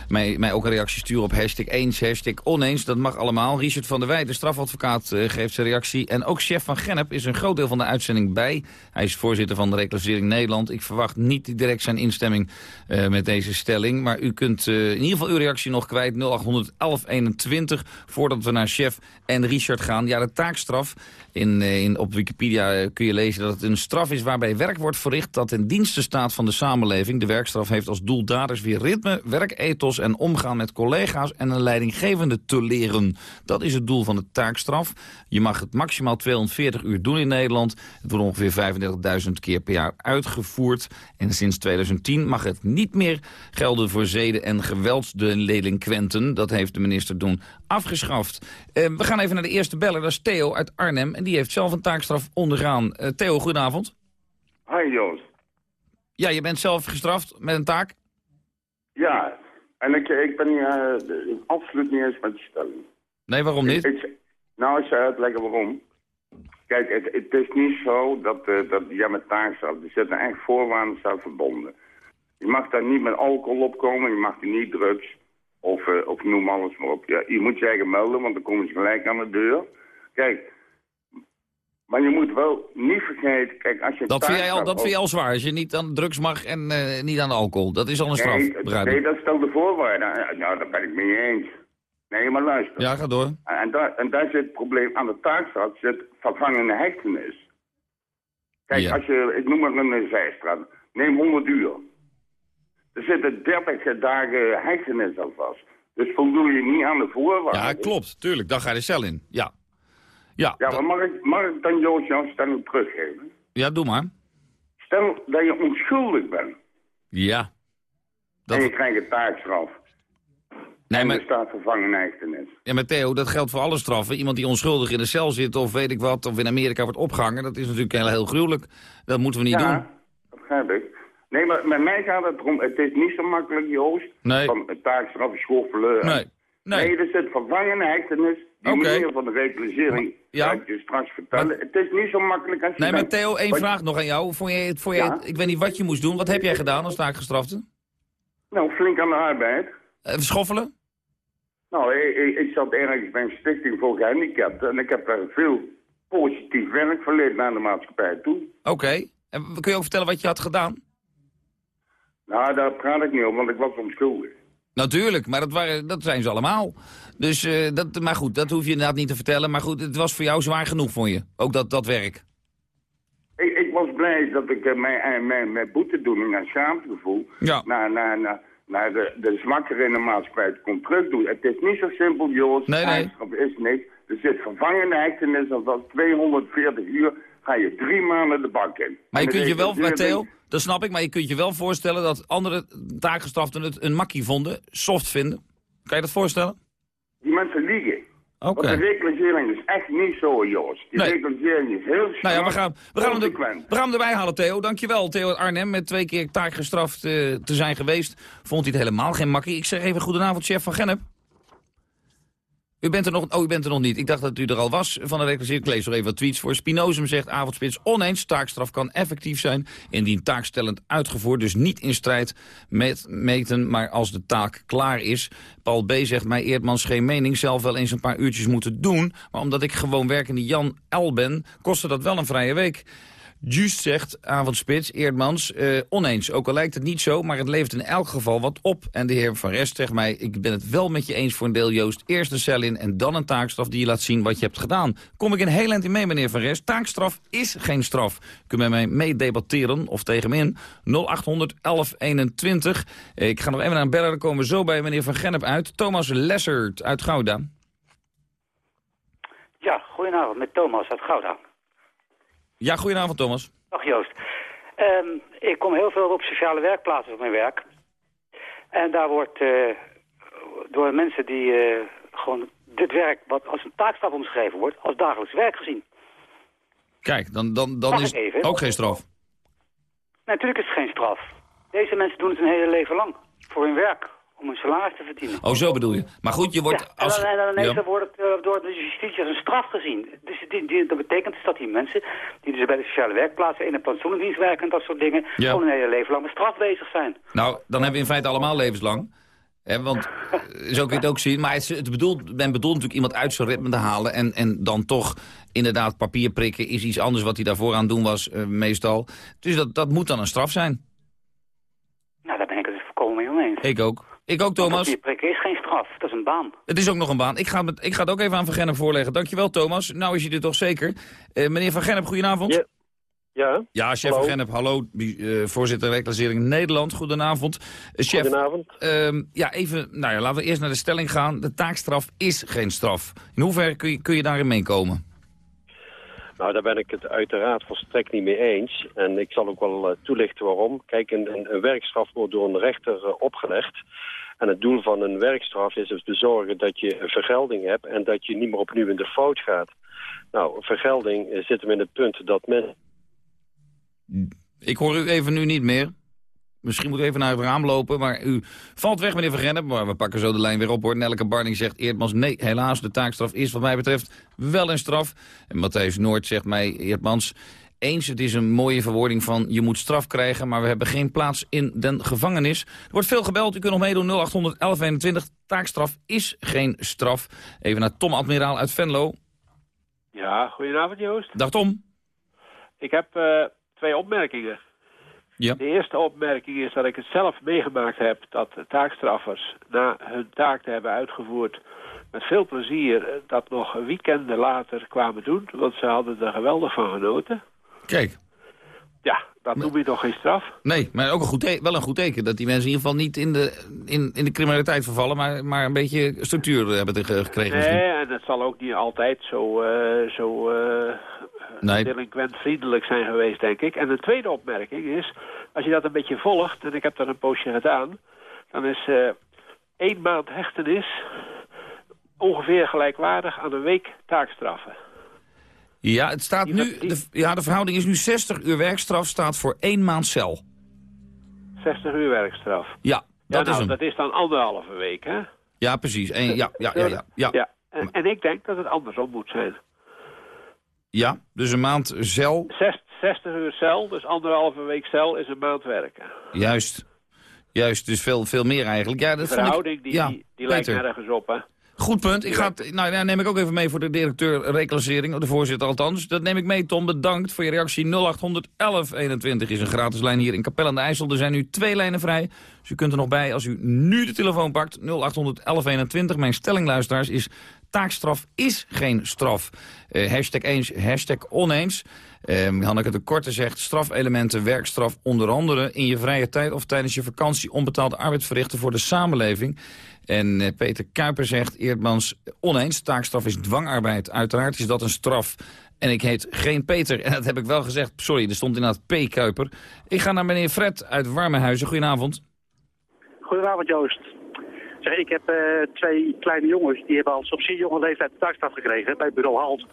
mij, mij ook een reactie sturen op hashtag eens, hashtag oneens. Dat mag allemaal. Richard van der Wij, de strafadvocaat, eh, geeft zijn reactie. En ook chef van Gennep is een groot deel van de uitzending bij. Hij is voorzitter van de Reclassering Nederland. Ik verwacht niet direct zijn instemming eh, met deze stelling. Maar u kunt eh, in ieder geval uw reactie nog kwijt. 0800 1121 voordat we naar chef en Richard gaan. Ja, de taakstraf. In, eh, in, op Wikipedia eh, kun je lezen dat het een straf is waarbij werk wordt verricht... dat ten dienste staat van de samenleving. De werkstraf heeft als doel daders weer ritme, werkethos en omgaan met collega's... en een leidinggevende te leren. Dat is het doel van de taakstraf. Je mag het maximaal 240 uur doen in Nederland. Het wordt ongeveer 35.000 keer per jaar uitgevoerd. En sinds 2010 mag het niet meer gelden voor zeden- en geweldsdelinquenten. Dat heeft de minister doen afgeschaft. Eh, we gaan even naar de eerste beller, dat is Theo uit Arnhem. En die heeft zelf een taakstraf ondergaan. Eh, Theo, goedenavond. Hi Joost. Ja, je bent zelf gestraft met een taak? Ja, en ik, ik ben uh, absoluut niet eens met de stelling. Nee, waarom niet? Ik, ik, nou, ik zou uitleggen waarom. Kijk, het, het is niet zo dat, uh, dat jij met taakstraf, er zitten echt voorwaarden aan verbonden. Je mag daar niet met alcohol opkomen, je mag er niet drugs of, uh, of noem alles maar op. Ja, je moet je eigen melden, want dan komen ze gelijk aan de deur. Kijk, maar je moet wel niet vergeten, kijk, als je... Dat vind jij al, dat vind je al zwaar, als je niet aan drugs mag en uh, niet aan alcohol. Dat is al een straf, nee, nee, dat stelt de voorwaarden. Nou, daar ben ik mee eens. Nee, maar luister. Ja, ga door. En, daar, en daar zit het probleem aan de taakstraf, zit vervangende hechtenis. Kijk, ja. als je, ik noem maar een zijstraat, neem 100 uur. Er zitten 30 dagen hechtenis al vast. Dus voldoe je niet aan de voorwaarden. Ja, klopt. Tuurlijk. Dan ga je de cel in. Ja. Ja, ja maar mag ik, mag ik dan Joost jouw stelling teruggeven? Ja, doe maar. Stel dat je onschuldig bent. Ja. Dat... En je krijgt een taakstraf. Nee, en maar... er staat vervangen hechtenis. Ja, maar Theo, dat geldt voor alle straffen. Iemand die onschuldig in de cel zit of weet ik wat, of in Amerika wordt opgehangen, dat is natuurlijk heel, heel gruwelijk. Dat moeten we niet ja, doen. Ja, dat begrijp ik. Nee, maar met mij gaat het erom, het is niet zo makkelijk, Joost, nee. van een taakstraf schoffelen. Nee. Nee. nee, er zit vervangende hechtenis. Die okay. meneer van de ja. ga ik je straks vertellen. Maar... Het is niet zo makkelijk als je Nee, maar. Theo, één vraag nog aan jou. Vond je, vond je, Ja. Ik weet niet wat je moest doen. Wat heb jij gedaan als taakgestrafte? Nou, flink aan de arbeid. Even schoffelen? Nou, ik, ik, ik zat ergens bij een stichting voor gehandicapten. En ik heb daar veel positief werk verleend naar de maatschappij toe. Oké. En kun je ook vertellen wat je had gedaan? Nou, daar praat ik niet over, want ik was onschuldig. Natuurlijk, maar dat, waren, dat zijn ze allemaal. Dus, eh, dat, maar goed, dat hoef je inderdaad niet te vertellen. Maar goed, het was voor jou zwaar genoeg, vond je? Ook dat, dat werk. Ik, ik was blij dat ik eh, mijn, eh, mijn, mijn boetedoening en schaamtegevoel... Ja. naar, naar, naar, naar de, de zwakkeren in de maatschappij kon terugdoen. Het is niet zo simpel, Joost. Nee, nee. Is niks. Er zit vervangende hechtenis en van 240 uur ga je drie maanden de bak in. Maar je kunt je wel, Matteo, dat snap ik, maar je kunt je wel voorstellen dat andere taakgestraften het een makkie vonden, soft vinden. Kan je dat voorstellen? Die mensen liegen. Oké. De reclusering is echt niet zo, Joost. Die Nee. reclusering is heel snel. Nou ja, we gaan, we, gaan hem consequent. we gaan hem erbij halen, Theo. Dankjewel, Theo uit Arnhem. Met twee keer taakgestraft eh, te zijn geweest, vond hij het helemaal geen makkie. Ik zeg even goedenavond, chef van Gennep. U bent er nog, oh, u bent er nog niet. Ik dacht dat u er al was van de reclassering. Ik lees nog even wat tweets voor. Spinozum zegt avondspits oneens. Taakstraf kan effectief zijn indien taakstellend uitgevoerd. Dus niet in strijd met meten, maar als de taak klaar is. Paul B. zegt mij Eerdmans geen mening. Zelf wel eens een paar uurtjes moeten doen. Maar omdat ik gewoon werkende Jan L. ben, kostte dat wel een vrije week. Just zegt avondspits, Eerdmans, eh, oneens. Ook al lijkt het niet zo, maar het levert in elk geval wat op. En de heer Van Rest zegt mij, ik ben het wel met je eens voor een deel, Joost. Eerst een cel in en dan een taakstraf die je laat zien wat je hebt gedaan. Kom ik een heel eind in mee, meneer Van Rest. Taakstraf is geen straf. Kunt met mij meedebatteren of tegen me in. 0800 1121. Eh, Ik ga nog even naar een dan komen we zo bij meneer Van Gennep uit. Thomas Lessert uit Gouda. Ja, goedenavond met Thomas uit Gouda. Ja, goedenavond Thomas. Dag Joost. Ehm, ik kom heel veel op sociale werkplaatsen op mijn werk. En daar wordt eh, door mensen die eh, gewoon dit werk, wat als een taakstraf omschreven wordt, als dagelijks werk gezien. Kijk, dan, dan, dan Mag is even? ook geen straf. Natuurlijk is het geen straf. Deze mensen doen het hun hele leven lang. Voor hun werk. Om hun salaris te verdienen. Oh, zo bedoel je. Maar goed, je wordt... Ja, en als... dan, en dan Ja. wordt het eh, door de justitie als een straf gezien. Dus die, die, dat betekent dus dat die mensen, die dus bij de sociale werkplaatsen in de pensioendienst werken en dat soort dingen, Ja. gewoon hun hele leven lang met straf bezig zijn. Nou, dan hebben we in feite allemaal levenslang. Want eh, zo kun je het ook zien. Maar het, het bedoelt, men bedoelt natuurlijk iemand uit zijn ritme te halen... en, en dan toch inderdaad papier prikken is iets anders wat hij daarvoor aan doen was eh, meestal. Dus dat, dat moet dan een straf zijn. Nou, daar ben ik het volkomen mee oneens. Ik ook. Ik ook, Thomas. Papier prikken is geen straf, dat is een baan. Het is ook nog een baan. Ik ga, het, ik ga het ook even aan Van Gennep voorleggen. Dankjewel, Thomas. Nou is je dit toch zeker. Eh, meneer Van Gennep, goedenavond. Ja. Ja, chef Hallo. Van Gennep, hallo. eh, voorzitter reclassering Nederland, goedenavond. Eh, chef, Goedenavond. ehm, ja, even, nou ja, laten we eerst naar de stelling gaan. De taakstraf is geen straf. In hoeverre kun je, kun je daarin meekomen? Nou, daar ben ik het uiteraard volstrekt niet mee eens. En ik zal ook wel toelichten waarom. Kijk, een, een, werkstraf wordt door een rechter opgelegd. En het doel van een werkstraf is te zorgen dat je vergelding hebt... en dat je niet meer opnieuw in de fout gaat. Nou, vergelding eh, zit hem in het punt dat men... Ik hoor u even nu niet meer. Misschien moet u even naar het raam lopen, maar u valt weg, meneer Van Gennep. Maar we pakken zo de lijn weer op, hoor. Nelke Barning zegt Eerdmans, nee, helaas, de taakstraf is wat mij betreft wel een straf. En Matthijs Noord zegt mij, Eerdmans, eens, het is een mooie verwoording van je moet straf krijgen, maar we hebben geen plaats in den gevangenis. Er wordt veel gebeld, u kunt nog meedoen, 0800 1121. Taakstraf is geen straf. Even naar Tom Admiraal uit Venlo. Ja, goedenavond Joost. Dag Tom. Ik heb eh, twee opmerkingen. Ja. De eerste opmerking is dat ik het zelf meegemaakt heb dat taakstraffers na hun taak te hebben uitgevoerd met veel plezier eh, dat nog weekenden later kwamen doen, want ze hadden er geweldig van genoten. Kijk. Ja, dat noem je nog geen straf. Nee, maar ook een goed wel een goed teken dat die mensen in ieder geval niet in de, in, in de criminaliteit vervallen, maar, maar een beetje structuur hebben gekregen misschien. Nee, en het zal ook niet altijd zo, eh zo eh Nee. delinquent vriendelijk zijn geweest, denk ik. En de tweede opmerking is, als je dat een beetje volgt, en ik heb dat een poosje gedaan, dan is eh één maand hechtenis ongeveer gelijkwaardig aan een week taakstraffen. Ja, het staat nu, de, ja, de verhouding is nu 60 uur werkstraf staat voor één maand cel. 60 uur werkstraf. Ja, Ja, dat is nou, hem. dat is dan anderhalve week, hè? Ja, precies. En, ja, ja, ja, ja, ja. Ja, en, en ik denk dat het andersom moet zijn. Ja, dus een maand cel, Zes- 60 uur cel, dus anderhalve week cel is een maand werken. juist. Juist, dus veel, veel meer eigenlijk. Ja, De dat ik- verhouding die, die, die lijkt nergens op, hè? Goed punt. Ik ga het, nou, ja, neem ik ook even mee voor de directeur reclassering, de voorzitter althans. Dat neem ik mee, Tom. Bedankt voor je reactie. 0800 1121 is een gratis lijn hier in Capelle aan de IJssel. Er zijn nu twee lijnen vrij. Dus u kunt er nog bij als u nu de telefoon pakt. 0800 1121. Mijn stelling, luisteraars, is taakstraf is geen straf. Eh, hashtag eens, hashtag oneens. Eh, Hanneke de Korte zegt strafelementen, werkstraf onder andere in je vrije tijd of tijdens je vakantie onbetaalde arbeid verrichten voor de samenleving. En eh, Peter Kuiper zegt, Eerdmans, oneens, taakstraf is dwangarbeid. Uiteraard is dat een straf. En ik heet geen Peter. (laughs) En dat heb ik wel gezegd. Sorry, er stond inderdaad P. Kuiper. Ik ga naar meneer Fred uit Warmenhuizen. Goedenavond. Goedenavond Joost. Zeg, ik heb eh, twee kleine jongens, die hebben al op zeer leeftijd de taakstraf gekregen bij bureau Halt.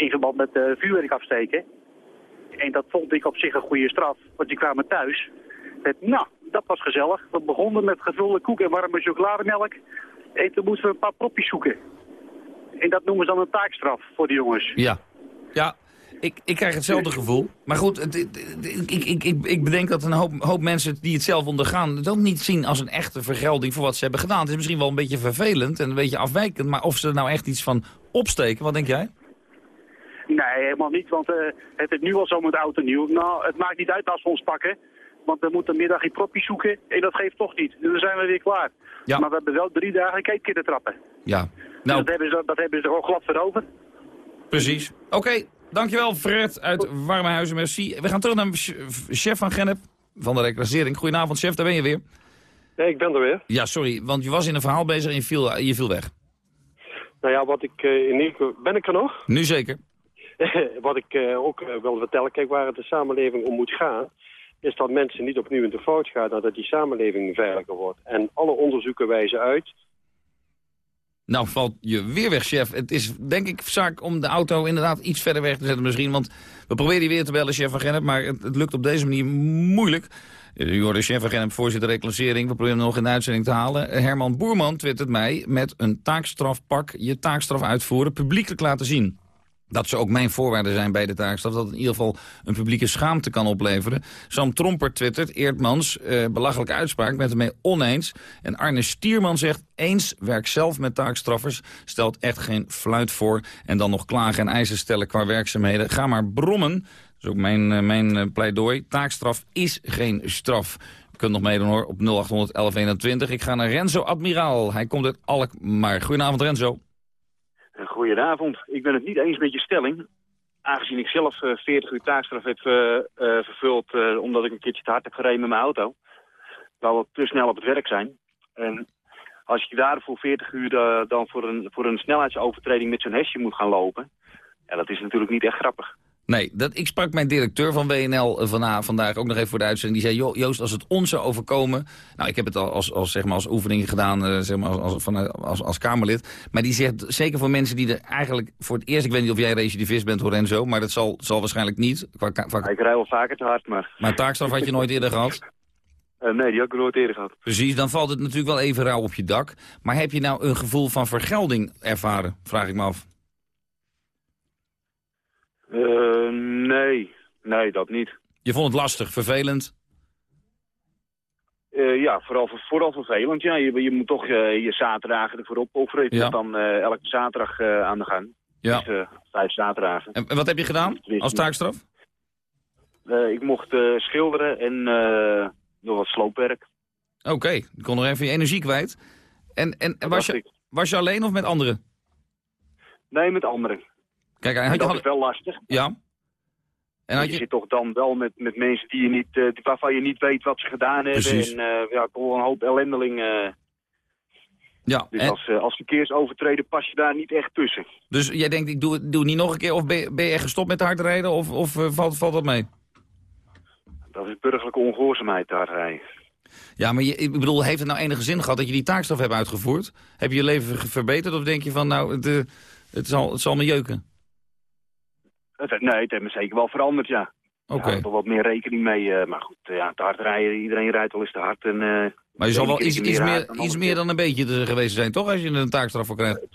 In verband met eh, vuurwerk afsteken. En dat vond ik op zich een goede straf, want die kwamen thuis. Met, nou, dat was gezellig. We begonnen met gevulde koek en warme chocolademelk. En toen moesten we een paar propjes zoeken. En dat noemen ze dan een taakstraf voor de jongens. Ja. Ja, ik, ik krijg hetzelfde gevoel. Maar goed, ik, ik, ik, ik bedenk dat een hoop, hoop mensen die het zelf ondergaan... ook niet zien als een echte vergelding voor wat ze hebben gedaan. Het is misschien wel een beetje vervelend en een beetje afwijkend... maar of ze er nou echt iets van opsteken, wat denk jij? Nee, helemaal niet, want eh, het is nu al zo met oud en nieuw. Nou, het maakt niet uit als we ons pakken. Want we moeten middag in propjes zoeken en dat geeft toch niet. Dus dan zijn we weer klaar. Ja. Maar we hebben wel drie dagen keetkitten trappen. Ja, Nou. Dat, hebben ze, dat hebben ze er gewoon glad voor over. precies. Oké, dankjewel Fred uit Warmenhuizen, merci. We gaan terug naar ch- chef van Gennep van de reclassering. Goedenavond chef, daar ben je weer. Nee, ik ben er weer. Ja, sorry, want je was in een verhaal bezig en je viel, je viel weg. Nou ja, wat ik eh, in ieder geval... Ben ik er nog? Nu zeker. (laughs) wat ik eh, ook eh, wil vertellen, kijk waar het de samenleving om moet gaan... is dat mensen niet opnieuw in de fout gaan, maar dat die samenleving veiliger wordt. En alle onderzoeken wijzen uit Nou valt je weer weg, chef. Het is denk ik zaak om de auto inderdaad iets verder weg te zetten misschien. Want we proberen die weer te bellen, chef van Gennep. Maar het, lukt op deze manier moeilijk. U hoorde chef van Gennep, voorzitter reclassering. We proberen nog in uitzending te halen. Herman Boerman twittert mij met een taakstrafpak. Je taakstraf uitvoeren, publiekelijk laten zien. Dat zou ook mijn voorwaarden zijn bij de taakstraf. Dat het in ieder geval een publieke schaamte kan opleveren. Sam Tromper twittert, Eertmans, eh, belachelijke uitspraak, met ermee oneens. En Arne Stierman zegt, eens, werk zelf met taakstraffers. Stelt echt geen fluit voor. En dan nog klagen en eisen stellen qua werkzaamheden. Ga maar brommen. Dat is ook mijn, eh, mijn eh, pleidooi. Taakstraf is geen straf. Kunt nog meedoen hoor, op 0800 1121. Ik ga naar Renzo Admiraal. Hij komt uit Alkmaar. Goedenavond Renzo. Goedenavond. Ik ben het niet eens met je stelling. Aangezien ik zelf eh, 40 uur taakstraf heb eh, eh, vervuld eh, omdat ik een keertje te hard heb gereden met mijn auto. Wou wat te snel op het werk zijn. En als je daarvoor 40 uur eh, dan voor een, voor een snelheidsovertreding met zo'n hesje moet gaan lopen. Ja, dat is natuurlijk niet echt grappig. Nee, dat, ik sprak mijn directeur van WNL vanavond, vandaag ook nog even voor de uitzending. Die zei, "Jo, Joost, als het ons zou overkomen... Nou, ik heb het al als, als, zeg maar, als oefening gedaan, eh, zeg maar, als, als, vanuit- als, als Kamerlid. Maar die zegt, zeker voor mensen die er eigenlijk voor het eerst... Ik weet niet of jij recidivist bent, hoor, Renzo, maar dat zal, zal waarschijnlijk niet. Qua, qua, Ik rij wel vaker te hard, maar... maar taakstraf had je nooit eerder gehad? (laughs) Eh, nee, die heb ik nooit eerder gehad. Precies, dan valt het natuurlijk wel even rauw op je dak. Maar heb je nou een gevoel van vergelding ervaren, vraag ik me af. Eh, nee, nee, dat niet. Je vond het lastig, vervelend? Eh, ja, vooral, vooral vervelend. Ja. Je, je moet toch eh, je zaterdagen ervoor opofferen. Ik Ja. dan elke zaterdag aan de gang. Ja. Dus vijf zaterdagen. En, en wat heb je gedaan als taakstraf? Ik mocht schilderen en nog wat sloopwerk. Oké, je kon nog even je energie kwijt. En, en, was, je, was je alleen of met anderen? Nee, met anderen. Kijk, En had dat had- is wel lastig. ja. En had je je, zit toch dan wel met, met mensen die je niet, die- waarvan je niet weet wat ze gedaan hebben. En eh, ja, wel een hoop ellendeling. eh. ja, dus en- als, eh, als verkeersovertreden pas je daar niet echt tussen. dus jij denkt, ik doe, doe niet nog een keer? Of ben je, ben je echt gestopt met hard rijden? Of, of valt, valt dat mee? Dat is burgerlijke ongehoorzaamheid daar rijden. Ja, maar je, ik bedoel, heeft het nou enige zin gehad dat je die taakstraf hebt uitgevoerd? Heb je je leven verbeterd of denk je van, nou, het, het, zal, het zal me jeuken? Het, nee, het heeft me zeker wel veranderd, ja. Oké. Ik hou er wat meer rekening mee. eh, maar goed, eh, ja, te hard rijden, iedereen rijdt wel eens te hard. En, eh, Maar je zal wel iets, meer, dan iets meer dan een beetje te geweest zijn, toch? Als je een taakstraf voor krijgt.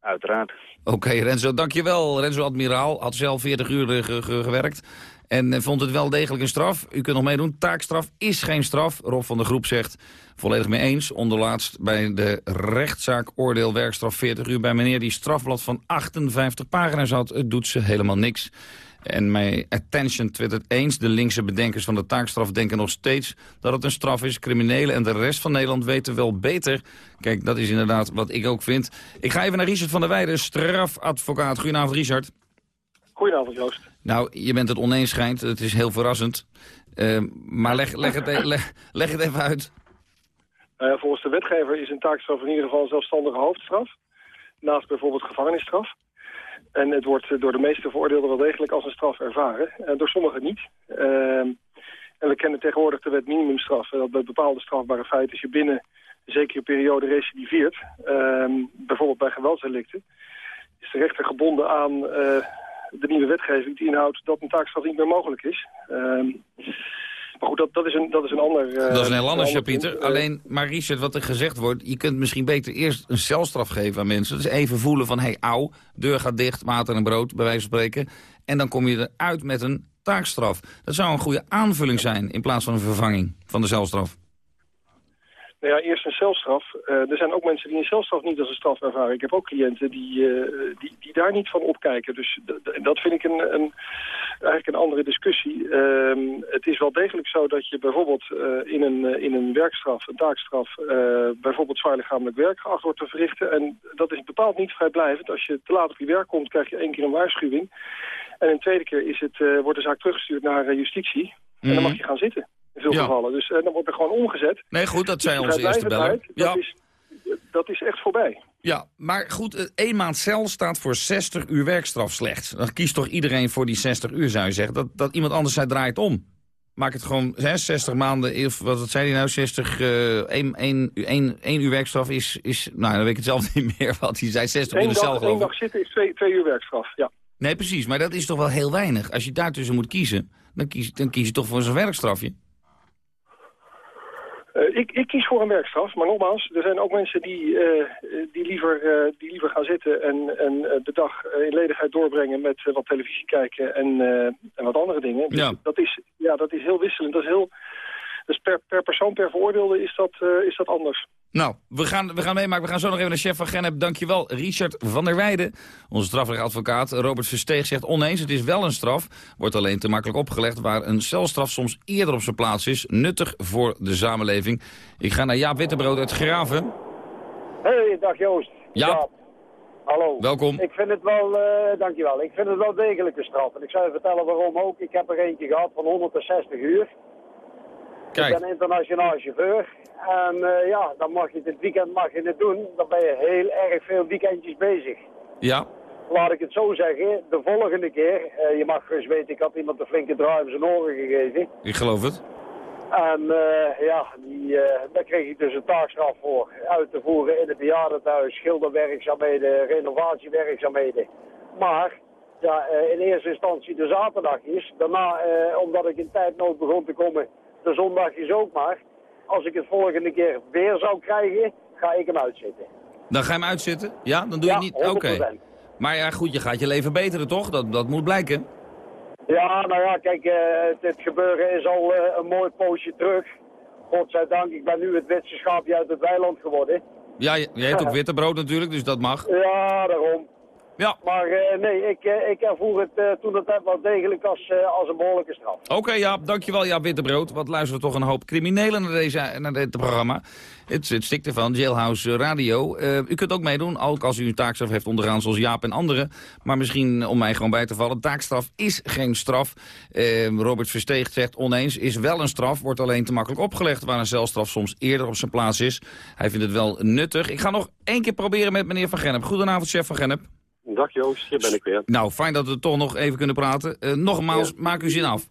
Uiteraard. Oké, Renzo, dankjewel. Renzo Admiraal had zelf 40 uur ge- ge- gewerkt. En eh, vond het wel degelijk een straf. U kunt nog meedoen. Taakstraf is geen straf. Rob van de Groep zegt volledig mee eens. Onderlaatst bij de rechtszaak oordeel werkstraf 40 uur bij meneer die strafblad van 58 pagina's had. Het doet ze helemaal niks. En mijn attention twittert eens. De linkse bedenkers van de taakstraf denken nog steeds dat het een straf is. Criminelen en de rest van Nederland weten wel beter. Kijk, dat is inderdaad wat ik ook vind. Ik ga even naar Richard van der Weijden, strafadvocaat. Goedenavond, Richard. Goedenavond, Joost. Nou, je bent het oneens schijnt. Het is heel verrassend. Eh, maar leg, leg, het, e- leg, leg het even uit. Eh, volgens de wetgever is een taakstraf in ieder geval een zelfstandige hoofdstraf. Naast bijvoorbeeld gevangenisstraf. En het wordt eh, door de meeste veroordeelden wel degelijk als een straf ervaren. En door sommigen niet. Ehm, en we kennen tegenwoordig de wet minimumstraf. eh, Dat bij bepaalde strafbare feiten als je binnen een zekere periode recidiveert. ehm, bijvoorbeeld bij geweldsdelicten. Is de rechter gebonden aan eh, de nieuwe wetgeving die inhoudt dat een taakstraf niet meer mogelijk is. Ehm, maar goed, dat, dat, is, een, dat is een ander... eh, Dat is een heel ander punt. chapiter. Eh, Alleen, maar Richard, wat er gezegd wordt... je kunt misschien beter eerst een celstraf geven aan mensen. Dus even voelen van, hé, hey, auw, deur gaat dicht, water en brood, bij wijze van spreken. En dan kom je eruit met een taakstraf. Dat zou een goede aanvulling zijn in plaats van een vervanging van de celstraf. Nou ja, eerst een celstraf. Eh, er zijn ook mensen die een celstraf niet als een straf ervaren. Ik heb ook cliënten die, eh, die, die daar niet van opkijken. Dus dat vind ik een, een, eigenlijk een andere discussie. Ehm, het is wel degelijk zo dat je bijvoorbeeld eh, in, een, in een werkstraf, een taakstraf... bijvoorbeeld zwaar lichamelijk werk geacht wordt te verrichten. En dat is bepaald niet vrijblijvend. Als je te laat op je werk komt, krijg je één keer een waarschuwing. En een tweede keer is het, wordt de zaak teruggestuurd naar justitie. En dan mag je gaan zitten. In veel Ja. gevallen. Dus eh, dan wordt er gewoon omgezet. Nee, goed, dat Dus onze die eerste vrijblijvendheid, Ja. Dat, is, dat is echt voorbij. Ja, maar goed, eh, één maand cel staat voor 60 uur werkstraf slechts. Dan kiest toch iedereen voor die 60 uur, zou je zeggen. Dat, dat iemand anders zei, draait om. Maak het gewoon hè, 60 maanden, of wat zei hij nou, 60, eh 1, 1, 1, 1 uur werkstraf is, is, nou dan weet ik het zelf (laughs) niet meer wat hij zei, 60 uur Eén in de cel dag, ik. dag zitten is twee, twee uur werkstraf, ja. Nee, precies, maar dat is toch wel heel weinig. Als je daartussen moet kiezen, dan kies, dan kies je toch voor zo'n werkstrafje. Eh, ik, ik kies voor een werkstraf, maar nogmaals, er zijn ook mensen die, eh, die, liever, eh, die liever gaan zitten en, en de dag in ledigheid doorbrengen met wat televisie kijken en, en wat andere dingen. Dus Ja. dat, is, ja, dat is heel wisselend. Dat is heel, dus per, per persoon, per veroordeelde is dat, eh, is dat anders. Nou, we gaan, we gaan meemaken. We gaan zo nog even naar chef van Gennep. Dankjewel, Richard van der Weijden. Onze strafrechtadvocaat Robert Versteeg zegt oneens. Het is wel een straf. Wordt alleen te makkelijk opgelegd waar een celstraf soms eerder op zijn plaats is. Nuttig voor de samenleving. Ik ga naar Jaap Wittebrood uit Graven. Hey, dag Joost. Jaap. Hallo. Welkom. Ik vind het wel, eh, dankjewel, ik vind het wel degelijk een straf. En ik zou je vertellen waarom ook. Ik heb er eentje gehad van 160 uur. Kijk. Ik ben internationaal chauffeur. En eh, ja, dan mag je dit weekend mag je het doen. Dan ben je heel erg veel weekendjes bezig. Ja. Laat ik het zo zeggen, de volgende keer, eh, je mag gerust weten, ik had iemand een flinke draai op zijn oren gegeven. Ik geloof het. En eh, ja, die, daar kreeg ik dus een taakstraf voor. Uit te voeren in het bejaardentehuis, schilderwerkzaamheden, renovatiewerkzaamheden. Maar ja, in eerste instantie de zaterdagjes. Daarna, omdat ik in tijdnood begon te komen, de zondagjes ook maar. Als ik het volgende keer weer zou krijgen, ga ik hem uitzitten. Dan ga je hem uitzitten? Ja, dan doe je Ja, niet? Oké. 100%. Maar ja, goed, je gaat je leven beteren, toch? Dat, dat moet blijken. Ja, nou ja, kijk, eh, het, het gebeuren is al eh, een mooi poosje terug. Godzijdank, ik ben nu het witse schaapje uit het weiland geworden. Ja, je, je heet ook wittebrood natuurlijk, dus dat mag. Ja, daarom. Ja. Maar eh, nee, ik, eh, ik ervoer het eh, toen het tijd wel degelijk als, als een behoorlijke straf. Oké, ja, dankjewel Jaap Wittebrood. Wat luisteren toch een hoop criminelen naar, deze, naar dit programma. Het, het stikt ervan, Jailhouse Radio. U kunt ook meedoen, ook als u een taakstraf heeft ondergaan zoals Jaap en anderen. Maar misschien om mij gewoon bij te vallen, taakstraf is geen straf. Robert Versteeg zegt oneens, is wel een straf. Wordt alleen te makkelijk opgelegd, waar een celstraf soms eerder op zijn plaats is. Hij vindt het wel nuttig. Ik ga nog één keer proberen met meneer Van Gennep. Goedenavond, chef Van Gennep. Dag Joost, hier ben ik weer. Nou, fijn dat we toch nog even kunnen praten. Eh, nogmaals, maak uw zin af.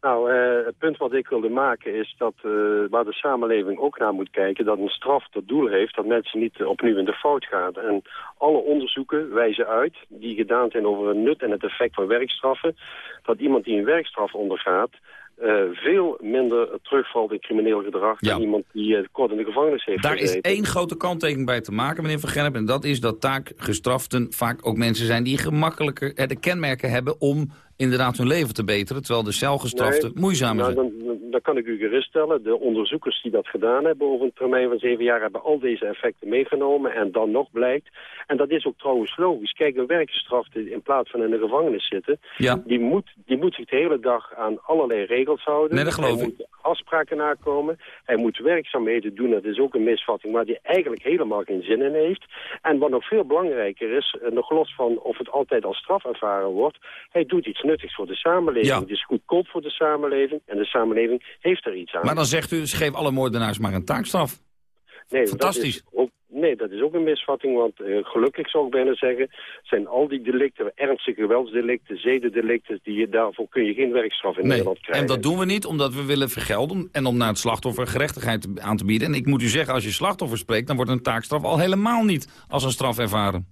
Nou, eh, het punt wat ik wilde maken is dat eh, waar de samenleving ook naar moet kijken... dat een straf tot doel heeft dat mensen niet opnieuw in de fout gaan. En alle onderzoeken wijzen uit, die gedaan zijn over het nut en het effect van werkstraffen... dat iemand die een werkstraf ondergaat... eh, veel minder terugvalt in crimineel gedrag dan iemand die eh, kort in de gevangenis heeft Daar is één grote kanttekening bij te maken, meneer Van Gennep. En dat is dat taakgestraften vaak ook mensen zijn die gemakkelijker eh, de kenmerken hebben om inderdaad hun leven te beteren. Terwijl de celgestraften Nee, moeizamer nou, zijn. dan, dan- kan ik u geruststellen. De onderzoekers die dat gedaan hebben over een termijn van zeven jaar... hebben al deze effecten meegenomen en dan nog blijkt... en dat is ook trouwens logisch. Kijk, een werkgestrafte in plaats van in de gevangenis zitten... Ja. Die, moet, die moet zich de hele dag aan allerlei regels houden. Nee, dat geloof ik. Afspraken nakomen. Hij moet werkzaamheden doen, dat is ook een misvatting... waar hij eigenlijk helemaal geen zin in heeft. En wat nog veel belangrijker is, eh, nog los van of het altijd als straf ervaren wordt... hij doet iets nuttigs voor de samenleving. Ja. Het is goedkoop voor de samenleving en de samenleving heeft er iets aan. Maar dan zegt u, geef alle moordenaars maar een taakstraf. Nee, Fantastisch. Dat is ook, nee, dat is ook een misvatting, want eh, gelukkig zou ik bijna zeggen... zijn al die delicten, ernstige geweldsdelicten, zedendelicten... Die, je- daarvoor kun je geen werkstraf in Nee, Nederland krijgen. en dat doen we niet omdat we willen vergelden en om naar het slachtoffer gerechtigheid aan te bieden. En ik moet u zeggen, als je slachtoffer spreekt, dan wordt een taakstraf al helemaal niet als een straf ervaren.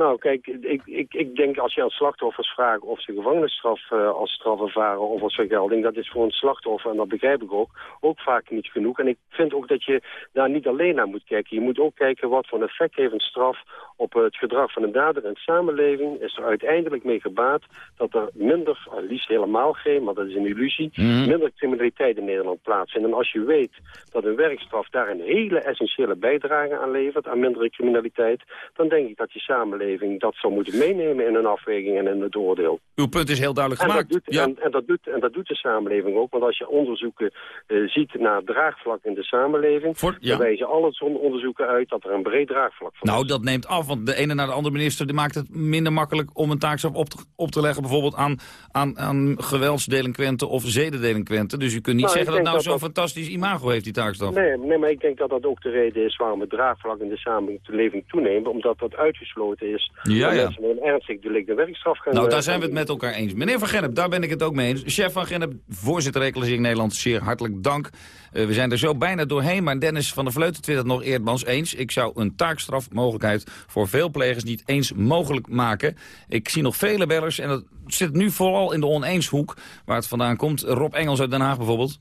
Nou, kijk, ik, ik, ik denk als je aan slachtoffers vraagt of ze gevangenisstraf eh, als straf ervaren of als vergelding, dat is voor een slachtoffer, en dat begrijp ik ook, ook vaak niet genoeg. En ik vind ook dat je daar niet alleen naar moet kijken. Je moet ook kijken wat voor een effect heeft een straf op het gedrag van een dader. En samenleving is er uiteindelijk mee gebaat dat er minder, al liefst helemaal geen, maar dat is een illusie, Mhm. minder criminaliteit in Nederland plaatsvindt. En als je weet dat een werkstraf daar een hele essentiële bijdrage aan levert, aan mindere criminaliteit, dan denk ik dat die samenleving dat zou moeten meenemen in een afweging en in het oordeel. Uw punt is heel duidelijk En dat, gemaakt. doet, en, en dat doet, en dat doet de samenleving ook. Want als je onderzoeken eh, ziet naar draagvlak in de samenleving... ja. dan wijzen alle onderzoeken uit dat er een breed draagvlak van Nou, dat neemt af, want de ene naar de andere minister die maakt het minder makkelijk om een taakstraf op te, op te leggen. Bijvoorbeeld aan, aan, aan geweldsdelinquenten of zedendelinquenten. Dus u kunt niet Nou, zeggen dat nou zo'n dat- fantastisch imago heeft, die taakstraf. Nee, nee, maar ik denk dat dat ook de reden is waarom het draagvlak in de samenleving toeneemt. Omdat dat uitgesloten is Ja, dat ja. mensen met een ernstig delict een werkstraf gaan Nou, eh, daar zijn we het met elkaar eens. Meneer Van Gennep, daar ben ik het ook mee eens. Chef Van Gennep, voorzitter Reclassering Nederland, zeer hartelijk dank. Eh, we zijn er zo bijna doorheen, maar Dennis van der Vleuten twittert nog Eerdmans eens. Ik zou een taakstrafmogelijkheid voor veel plegers niet eens mogelijk maken. Ik zie nog vele bellers en dat zit nu vooral in de oneenshoek waar het vandaan komt. Rob Engels uit Den Haag bijvoorbeeld.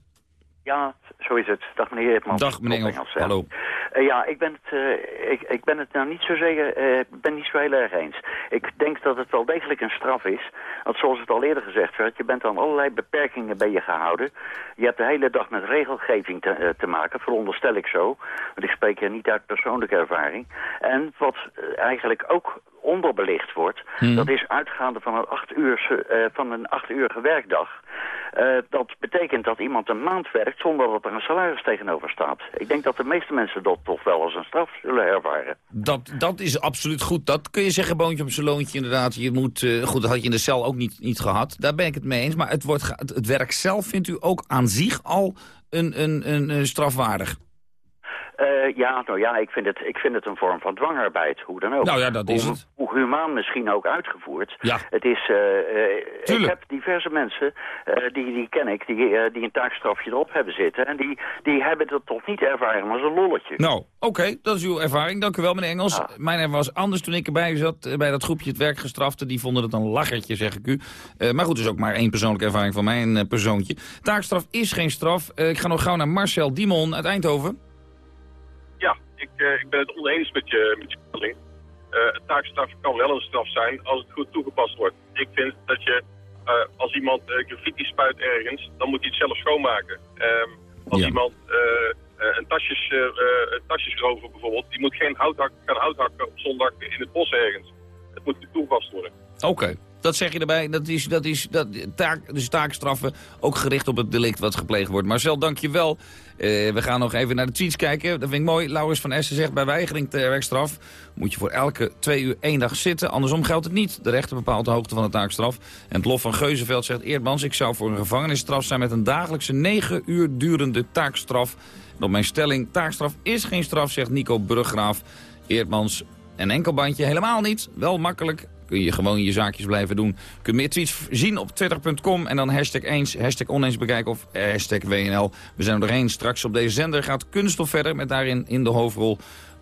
Ja, zo is het. Dag meneer Eertmans. Dag meneer Engels, hallo. Eh, ja, ik ben, het, eh, ik, ik ben het nou niet zo zeker, eh, ik ben niet zo heel erg eens. Ik denk dat het wel degelijk een straf is. Want zoals het al eerder gezegd werd, je bent aan allerlei beperkingen ben je gehouden. Je hebt de hele dag met regelgeving te, te maken, veronderstel ik zo. Want ik spreek hier niet uit persoonlijke ervaring. En wat eigenlijk ook onderbelicht wordt, Hmm. dat is uitgaande van een acht, van een acht uurige werkdag. Dat betekent dat iemand een maand werkt zonder dat er een salaris tegenover staat. Ik denk dat de meeste mensen dat toch wel als een straf zullen ervaren. Dat, dat is absoluut goed. Dat kun je zeggen, boontje op zijn loontje inderdaad. Je moet, eh, goed, dat had je in de cel ook niet, niet gehad. Daar ben ik het mee eens. Maar het, wordt, het, het werk zelf vindt u ook aan zich al een, een, een, een strafwaardig. Eh, ja, nou ja, ik vind, het, ik vind het een vorm van dwangarbeid, hoe dan ook. Nou ja, dat is hoe, het. Hoe humaan misschien ook uitgevoerd. Ja. Het is, eh, ik heb diverse mensen, die, die ken ik, die, die een taakstrafje erop hebben zitten. En die, die hebben dat toch niet ervaren als een lolletje. Nou, oké, dat is uw ervaring. Dank u wel, meneer Engels. Mijn ervaring was anders toen ik erbij zat, bij dat groepje het werkgestrafte. Die vonden het een lachertje, zeg ik u. Maar goed, dus ook maar één persoonlijke ervaring van mijn persoontje. Taakstraf is geen straf. Ik ga nog gauw naar Marcel Dimon uit Eindhoven. Ik, eh, ik ben het oneens met je, met je stelling. Eh, een taakstraf kan wel een straf zijn als het goed toegepast wordt. Ik vind dat je, eh, als iemand graffiti spuit ergens, dan moet hij het zelf schoonmaken. Ehm, als iemand een, tasjes, een tasjesrover bijvoorbeeld, die moet geen hout hak- gaan hout hakken op zondag in het bos ergens. Het moet toegepast worden. Oké, dat zeg je erbij. Dat is, dat is dat, taak, dus taakstraffen ook gericht op het delict wat gepleegd wordt. Marcel, dank je wel. Eh, we gaan nog even naar de tweets kijken. Dat vind ik mooi. Laurens van Essen zegt bij weigering ter werkstraf moet je voor elke twee uur één dag zitten. Andersom geldt het niet. De rechter bepaalt de hoogte van de taakstraf. En het Lof van Geuzenveld zegt Eerdmans, ik zou voor een gevangenisstraf zijn met een dagelijkse negen uur durende taakstraf. En op mijn stelling, taakstraf is geen straf, zegt Nico Bruggraaf. Eerdmans, een enkelbandje helemaal niet. Wel makkelijk. Kun je gewoon je zaakjes blijven doen. Je kunt meer tweets zien op twitter.com en dan hashtag eens, hashtag oneens bekijken of hashtag WNL. We zijn er doorheen. Straks op deze zender gaat Kunststof verder met daarin in de hoofdrol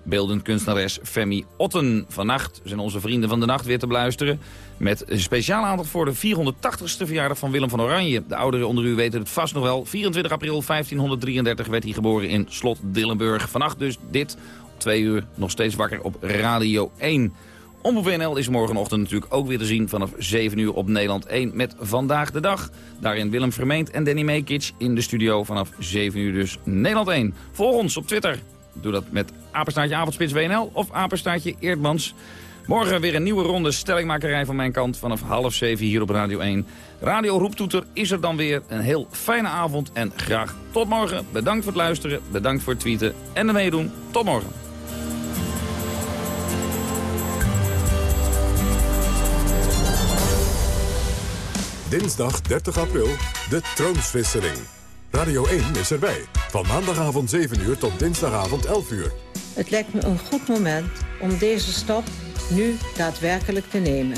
beeldend kunstenares Femi Otten. Vannacht zijn onze vrienden van de nacht weer te beluisteren. Met een speciaal aandacht voor de 480ste verjaardag van Willem van Oranje. De ouderen onder u weten het vast nog wel. 24 april 1533 werd hij geboren in Slot Dillenburg. Vannacht dus dit, twee uur, nog steeds wakker op Radio 1. Omroep is morgenochtend natuurlijk ook weer te zien vanaf 7 uur op Nederland 1 met Vandaag de Dag. Daarin Willem Vermeend en Danny Mekic in de studio vanaf 7 uur dus Nederland 1. Volg ons op Twitter. Doe dat met apenstaartje avondspits WNL of apenstaartje Eerdmans. Morgen weer een nieuwe ronde stellingmakerij van mijn kant vanaf half 7 hier op Radio 1. Radio Roeptoeter is er dan weer. Een heel fijne avond en graag tot morgen. Bedankt voor het luisteren, bedankt voor het tweeten en de meedoen. Tot morgen. Dinsdag 30 april, de troonswisseling. Radio 1 is erbij. Van maandagavond 7 uur tot dinsdagavond 11 uur. Het lijkt me een goed moment om deze stap nu daadwerkelijk te nemen.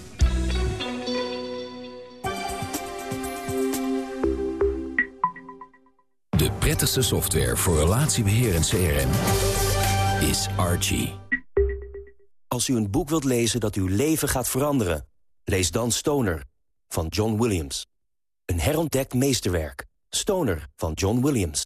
De prettigste software voor relatiebeheer en CRM is Archie. Als u een boek wilt lezen dat uw leven gaat veranderen... lees dan Stoner van John Williams. Een herontdekt meesterwerk. Stoner van John Williams.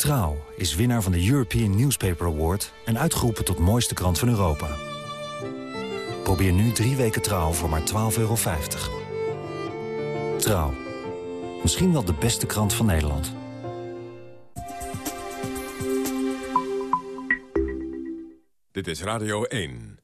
Trouw is winnaar van de European Newspaper Award... en uitgeroepen tot mooiste krant van Europa. Probeer nu drie weken Trouw voor maar 12,50 euro. Trouw. Misschien wel de beste krant van Nederland. Dit is Radio 1.